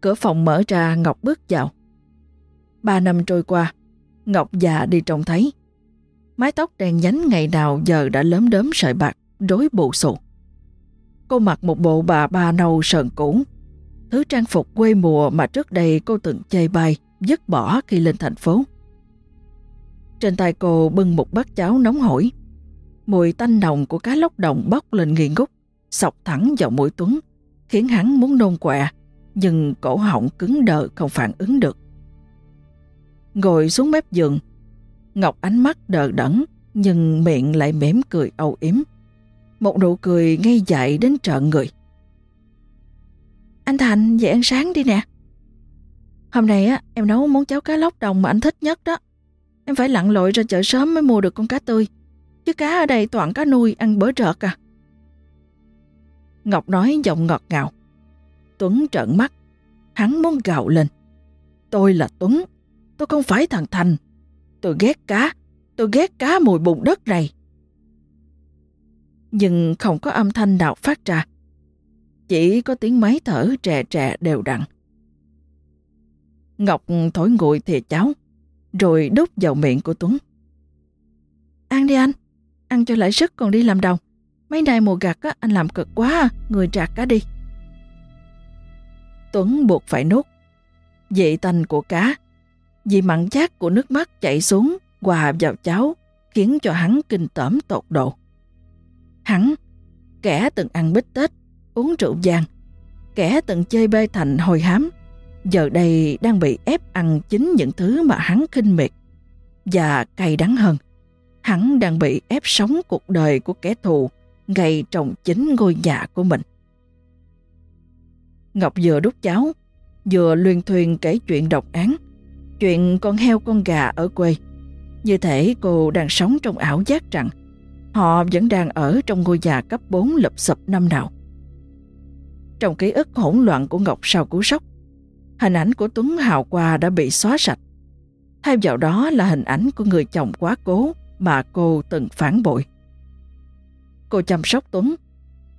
cửa phòng mở ra Ngọc bước vào. Ba năm trôi qua, Ngọc già đi trông thấy. Mái tóc đen nhánh ngày nào giờ đã lớn đớm sợi bạc, rối bù xù. Cô mặc một bộ bà ba nâu sờn cũ, thứ trang phục quê mùa mà trước đây cô từng chê bai, dứt bỏ khi lên thành phố. Trên tay cô bưng một bát cháo nóng hổi. Mùi tanh nồng của cá lóc đồng bốc lên nghi ngút, sọc thẳng vào mũi Tuấn, khiến hắn muốn nôn quẹ, nhưng cổ họng cứng đờ không phản ứng được. Ngồi xuống mép giường, Ngọc ánh mắt đờ đẫn, nhưng miệng lại mỉm cười âu yếm. Một nụ cười ngây dại đến trợn người. Anh Thành, về ăn sáng đi nè. Hôm nay á, em nấu món cháo cá lóc đồng mà anh thích nhất đó. Em phải lặn lội ra chợ sớm mới mua được con cá tươi. Chứ cá ở đây toàn cá nuôi, ăn bữa trợt à. Ngọc nói giọng ngọt ngào. Tuấn trợn mắt. Hắn muốn gào lên. Tôi là Tuấn. Tôi không phải thằng Thành. Tôi ghét cá. Tôi ghét cá mùi bùn đất này. Nhưng không có âm thanh nào phát ra. Chỉ có tiếng máy thở trè trè đều đặn. Ngọc thổi nguội thì cháo rồi đút vào miệng của Tuấn. Ăn đi anh, ăn cho lại sức còn đi làm đồng. Mấy nay mùa gặt á, anh làm cực quá, à, người trạc cá đi. Tuấn buộc phải nuốt. Vị tanh của cá, vị mặn chát của nước mắt chảy xuống, hòa vào cháo, khiến cho hắn kinh tởm tột độ. Hắn, kẻ từng ăn bít tết, uống rượu vàng, kẻ từng chơi bê thành hồi hám, giờ đây đang bị ép ăn chính những thứ mà hắn khinh miệt. Và cay đắng hơn, hắn đang bị ép sống cuộc đời của kẻ thù ngay trong chính ngôi nhà của mình. Ngọc vừa đút cháo, vừa luyên thuyền kể chuyện độc án, chuyện con heo con gà ở quê. Như thể cô đang sống trong ảo giác rằng họ vẫn đang ở trong ngôi nhà cấp 4 lập sập năm nào. Trong ký ức hỗn loạn của Ngọc sau cú sốc, hình ảnh của Tuấn Hào qua đã bị xóa sạch. Thay vào đó là hình ảnh của người chồng quá cố mà cô từng phản bội. Cô chăm sóc Tuấn,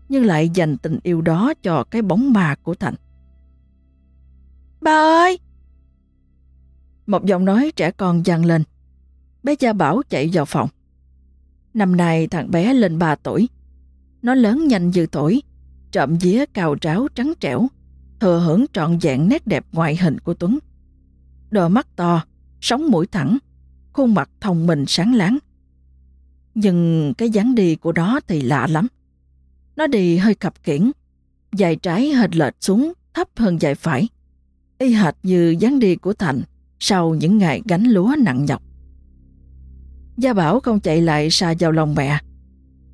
nhưng lại dành tình yêu đó cho cái bóng ma của Thành. Bà ơi! Một giọng nói trẻ con vang lên. Bé Gia Bảo chạy vào phòng. Năm nay thằng bé lên 3 tuổi. Nó lớn nhanh như tuổi, trộm vía cào tráo trắng trẻo, thừa hưởng trọn vẹn nét đẹp ngoại hình của Tuấn. Đôi mắt to, sống mũi thẳng, khuôn mặt thông minh sáng láng. Nhưng cái dáng đi của nó thì lạ lắm. Nó đi hơi khập kiển, dài trái hệt lệch xuống thấp hơn dài phải. Y hệt như dáng đi của Thành sau những ngày gánh lúa nặng nhọc. Gia Bảo không chạy lại xa vào lòng mẹ.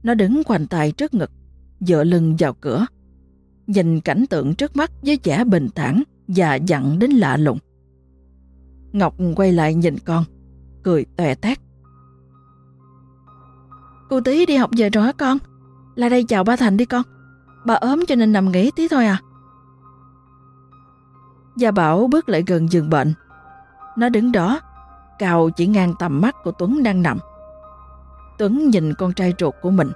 Nó đứng quanh tay trước ngực, dựa lưng vào cửa, nhìn cảnh tượng trước mắt với vẻ bình thản và dặn đến lạ lùng. Ngọc quay lại nhìn con, cười tòe tét. Cô tí đi học về rồi hả con? Lại đây chào ba Thành đi con. Bà ốm cho nên nằm nghỉ tí thôi à. Gia Bảo bước lại gần giường bệnh. Nó đứng đó, cào chỉ ngang tầm mắt của Tuấn đang nằm. Tuấn nhìn con trai ruột của mình.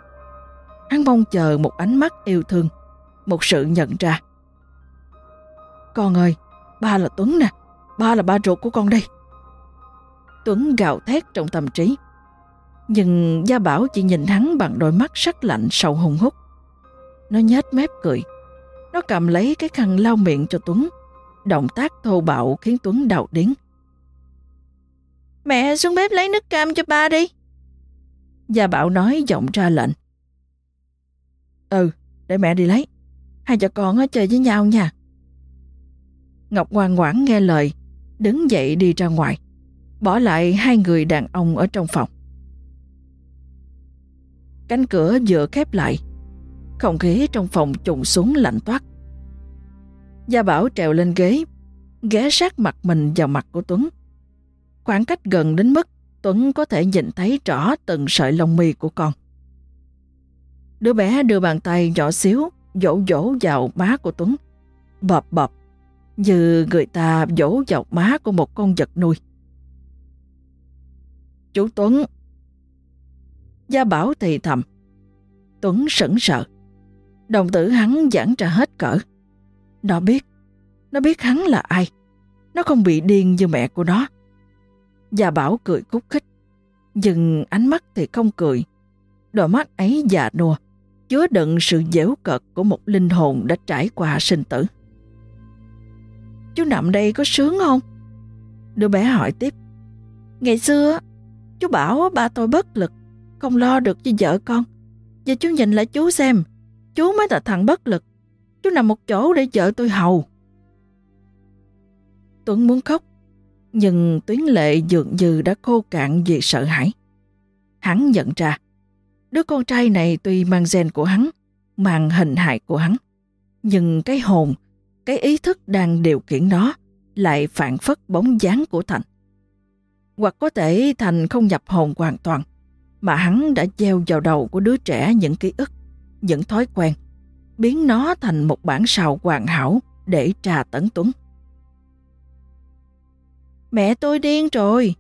Hắn mong chờ một ánh mắt yêu thương một sự nhận ra. Con ơi, ba là Tuấn nè, ba là ba ruột của con đây. Tuấn gào thét trong tâm trí. Nhưng Gia Bảo chỉ nhìn hắn bằng đôi mắt sắc lạnh sầu hùng hút. Nó nhếch mép cười. Nó cầm lấy cái khăn lau miệng cho Tuấn. Động tác thô bạo khiến Tuấn đau điếng. Mẹ xuống bếp lấy nước cam cho ba đi. Gia Bảo nói giọng ra lệnh. Ừ, để mẹ đi lấy. Hai cha con chơi với nhau nha. Ngọc ngoan ngoãn nghe lời, đứng dậy đi ra ngoài, bỏ lại hai người đàn ông ở trong phòng. Cánh cửa vừa khép lại, không khí trong phòng trùng xuống lạnh toát. Gia Bảo trèo lên ghế, ghé sát mặt mình vào mặt của Tuấn. Khoảng cách gần đến mức Tuấn có thể nhìn thấy rõ từng sợi lông mi của con. Đứa bé đưa bàn tay nhỏ xíu dỗ dỗ vào má của Tuấn. bập bập như người ta dỗ vào má của một con vật nuôi. Chú Tuấn Gia Bảo thì thầm. Tuấn sững sợ. Đồng tử hắn giãn ra hết cỡ. Nó biết, nó biết hắn là ai. Nó không bị điên như mẹ của nó. Gia Bảo cười khúc khích, nhưng ánh mắt thì không cười. Đôi mắt ấy già nua, chứa đựng sự dễu cợt của một linh hồn đã trải qua sinh tử. Chú nằm đây có sướng không? Đứa bé hỏi tiếp. Ngày xưa, chú bảo ba tôi bất lực, không lo được cho vợ con. Giờ chú nhìn lại chú xem, chú mới là thằng bất lực. Chú nằm một chỗ để vợ tôi hầu. Tuấn muốn khóc, nhưng tuyến lệ dường như đã khô cạn vì sợ hãi. Hắn nhận ra, đứa con trai này tuy mang gen của hắn, mang hình hại của hắn, nhưng cái hồn, cái ý thức đang điều khiển nó lại phản phất bóng dáng của Thành. Hoặc có thể Thành không nhập hồn hoàn toàn, mà hắn đã gieo vào đầu của đứa trẻ những ký ức, những thói quen, biến nó thành một bản sao hoàn hảo để trà tấn tuấn. Mẹ tôi điên rồi,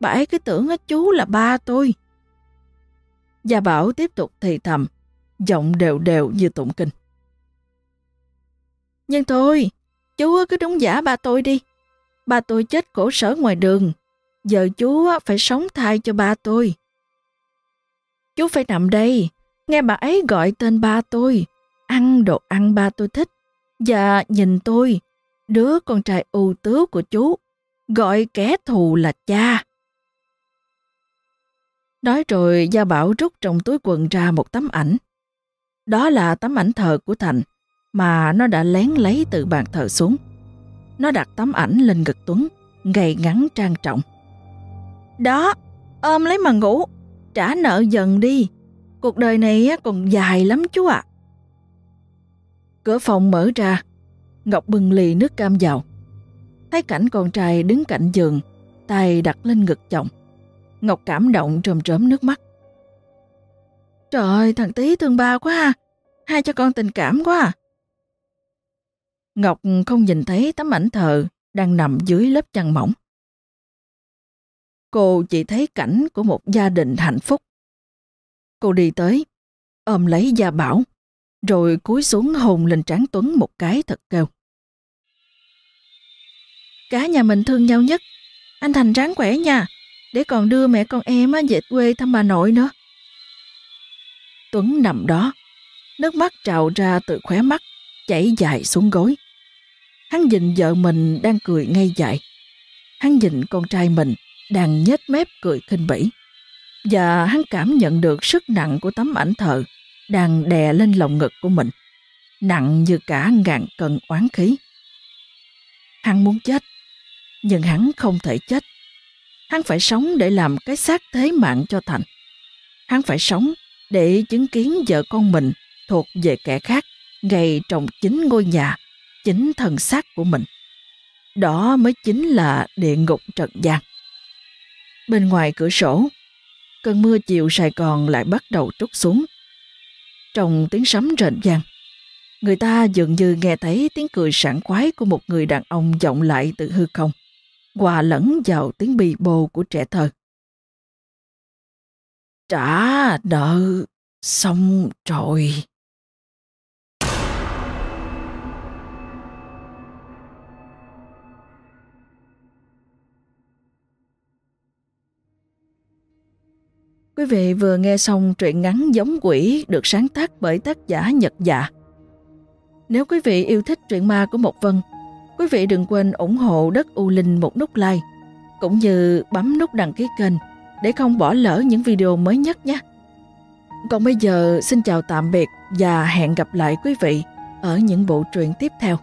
bà ấy cứ tưởng chú là ba tôi. Gia Bảo tiếp tục thì thầm, giọng đều đều như tụng kinh. Nhưng thôi, chú cứ đúng giả ba tôi đi. Ba tôi chết khổ sở ngoài đường, giờ chú phải sống thai cho ba tôi. Chú phải nằm đây, nghe bà ấy gọi tên ba tôi, ăn đồ ăn ba tôi thích, và nhìn tôi, đứa con trai ưu tứ của chú, gọi kẻ thù là cha. Nói rồi Gia Bảo rút trong túi quần ra một tấm ảnh. Đó là tấm ảnh thờ của Thành mà nó đã lén lấy từ bàn thờ xuống. Nó đặt tấm ảnh lên ngực Tuấn, gầy ngắn trang trọng. Đó, ôm lấy mà ngủ, trả nợ dần đi. Cuộc đời này còn dài lắm chú ạ. Cửa phòng mở ra, Ngọc bưng ly nước cam vào. Thấy cảnh con trai đứng cạnh giường, tay đặt lên ngực chồng. Ngọc cảm động trồm trớm nước mắt. Trời ơi, thằng tí thương ba quá ha. Hai cho con tình cảm quá à. Ngọc không nhìn thấy tấm ảnh thờ đang nằm dưới lớp chăn mỏng. Cô chỉ thấy cảnh của một gia đình hạnh phúc. Cô đi tới, ôm lấy Gia Bảo, rồi cúi xuống hồn lên trán Tuấn một cái thật kêu. Cả nhà mình thương nhau nhất, anh Thành ráng khỏe nha, để còn đưa mẹ con em về quê thăm bà nội nữa. Tuấn nằm đó, nước mắt trào ra từ khóe mắt, chảy dài xuống gối. Hắn nhìn vợ mình đang cười ngây dại. Hắn nhìn con trai mình đang nhếch mép cười khinh bỉ. Và hắn cảm nhận được sức nặng của tấm ảnh thờ đang đè lên lồng ngực của mình, nặng như cả ngàn cân oán khí. Hắn muốn chết, nhưng hắn không thể chết. Hắn phải sống để làm cái xác thế mạng cho Thành. Hắn phải sống để chứng kiến vợ con mình thuộc về kẻ khác ngay trong chính ngôi nhà, chính thân xác của mình. Đó mới chính là địa ngục trần gian. Bên ngoài cửa sổ, cơn mưa chiều Sài Gòn lại bắt đầu trút xuống. Trong tiếng sấm rền vang, người ta dường như nghe thấy tiếng cười sảng khoái của một người đàn ông vọng lại từ hư không, hòa lẫn vào tiếng bì bồ của trẻ thơ. Trả nợ xong rồi. Quý vị vừa nghe xong truyện ngắn Giống quỷ được sáng tác bởi tác giả Nhật Dạ. Nếu quý vị yêu thích truyện ma của Mộc Vân, quý vị đừng quên ủng hộ Đất U Linh một nút like, cũng như bấm nút đăng ký kênh để không bỏ lỡ những video mới nhất nhé. Còn bây giờ xin chào tạm biệt và hẹn gặp lại quý vị ở những bộ truyện tiếp theo.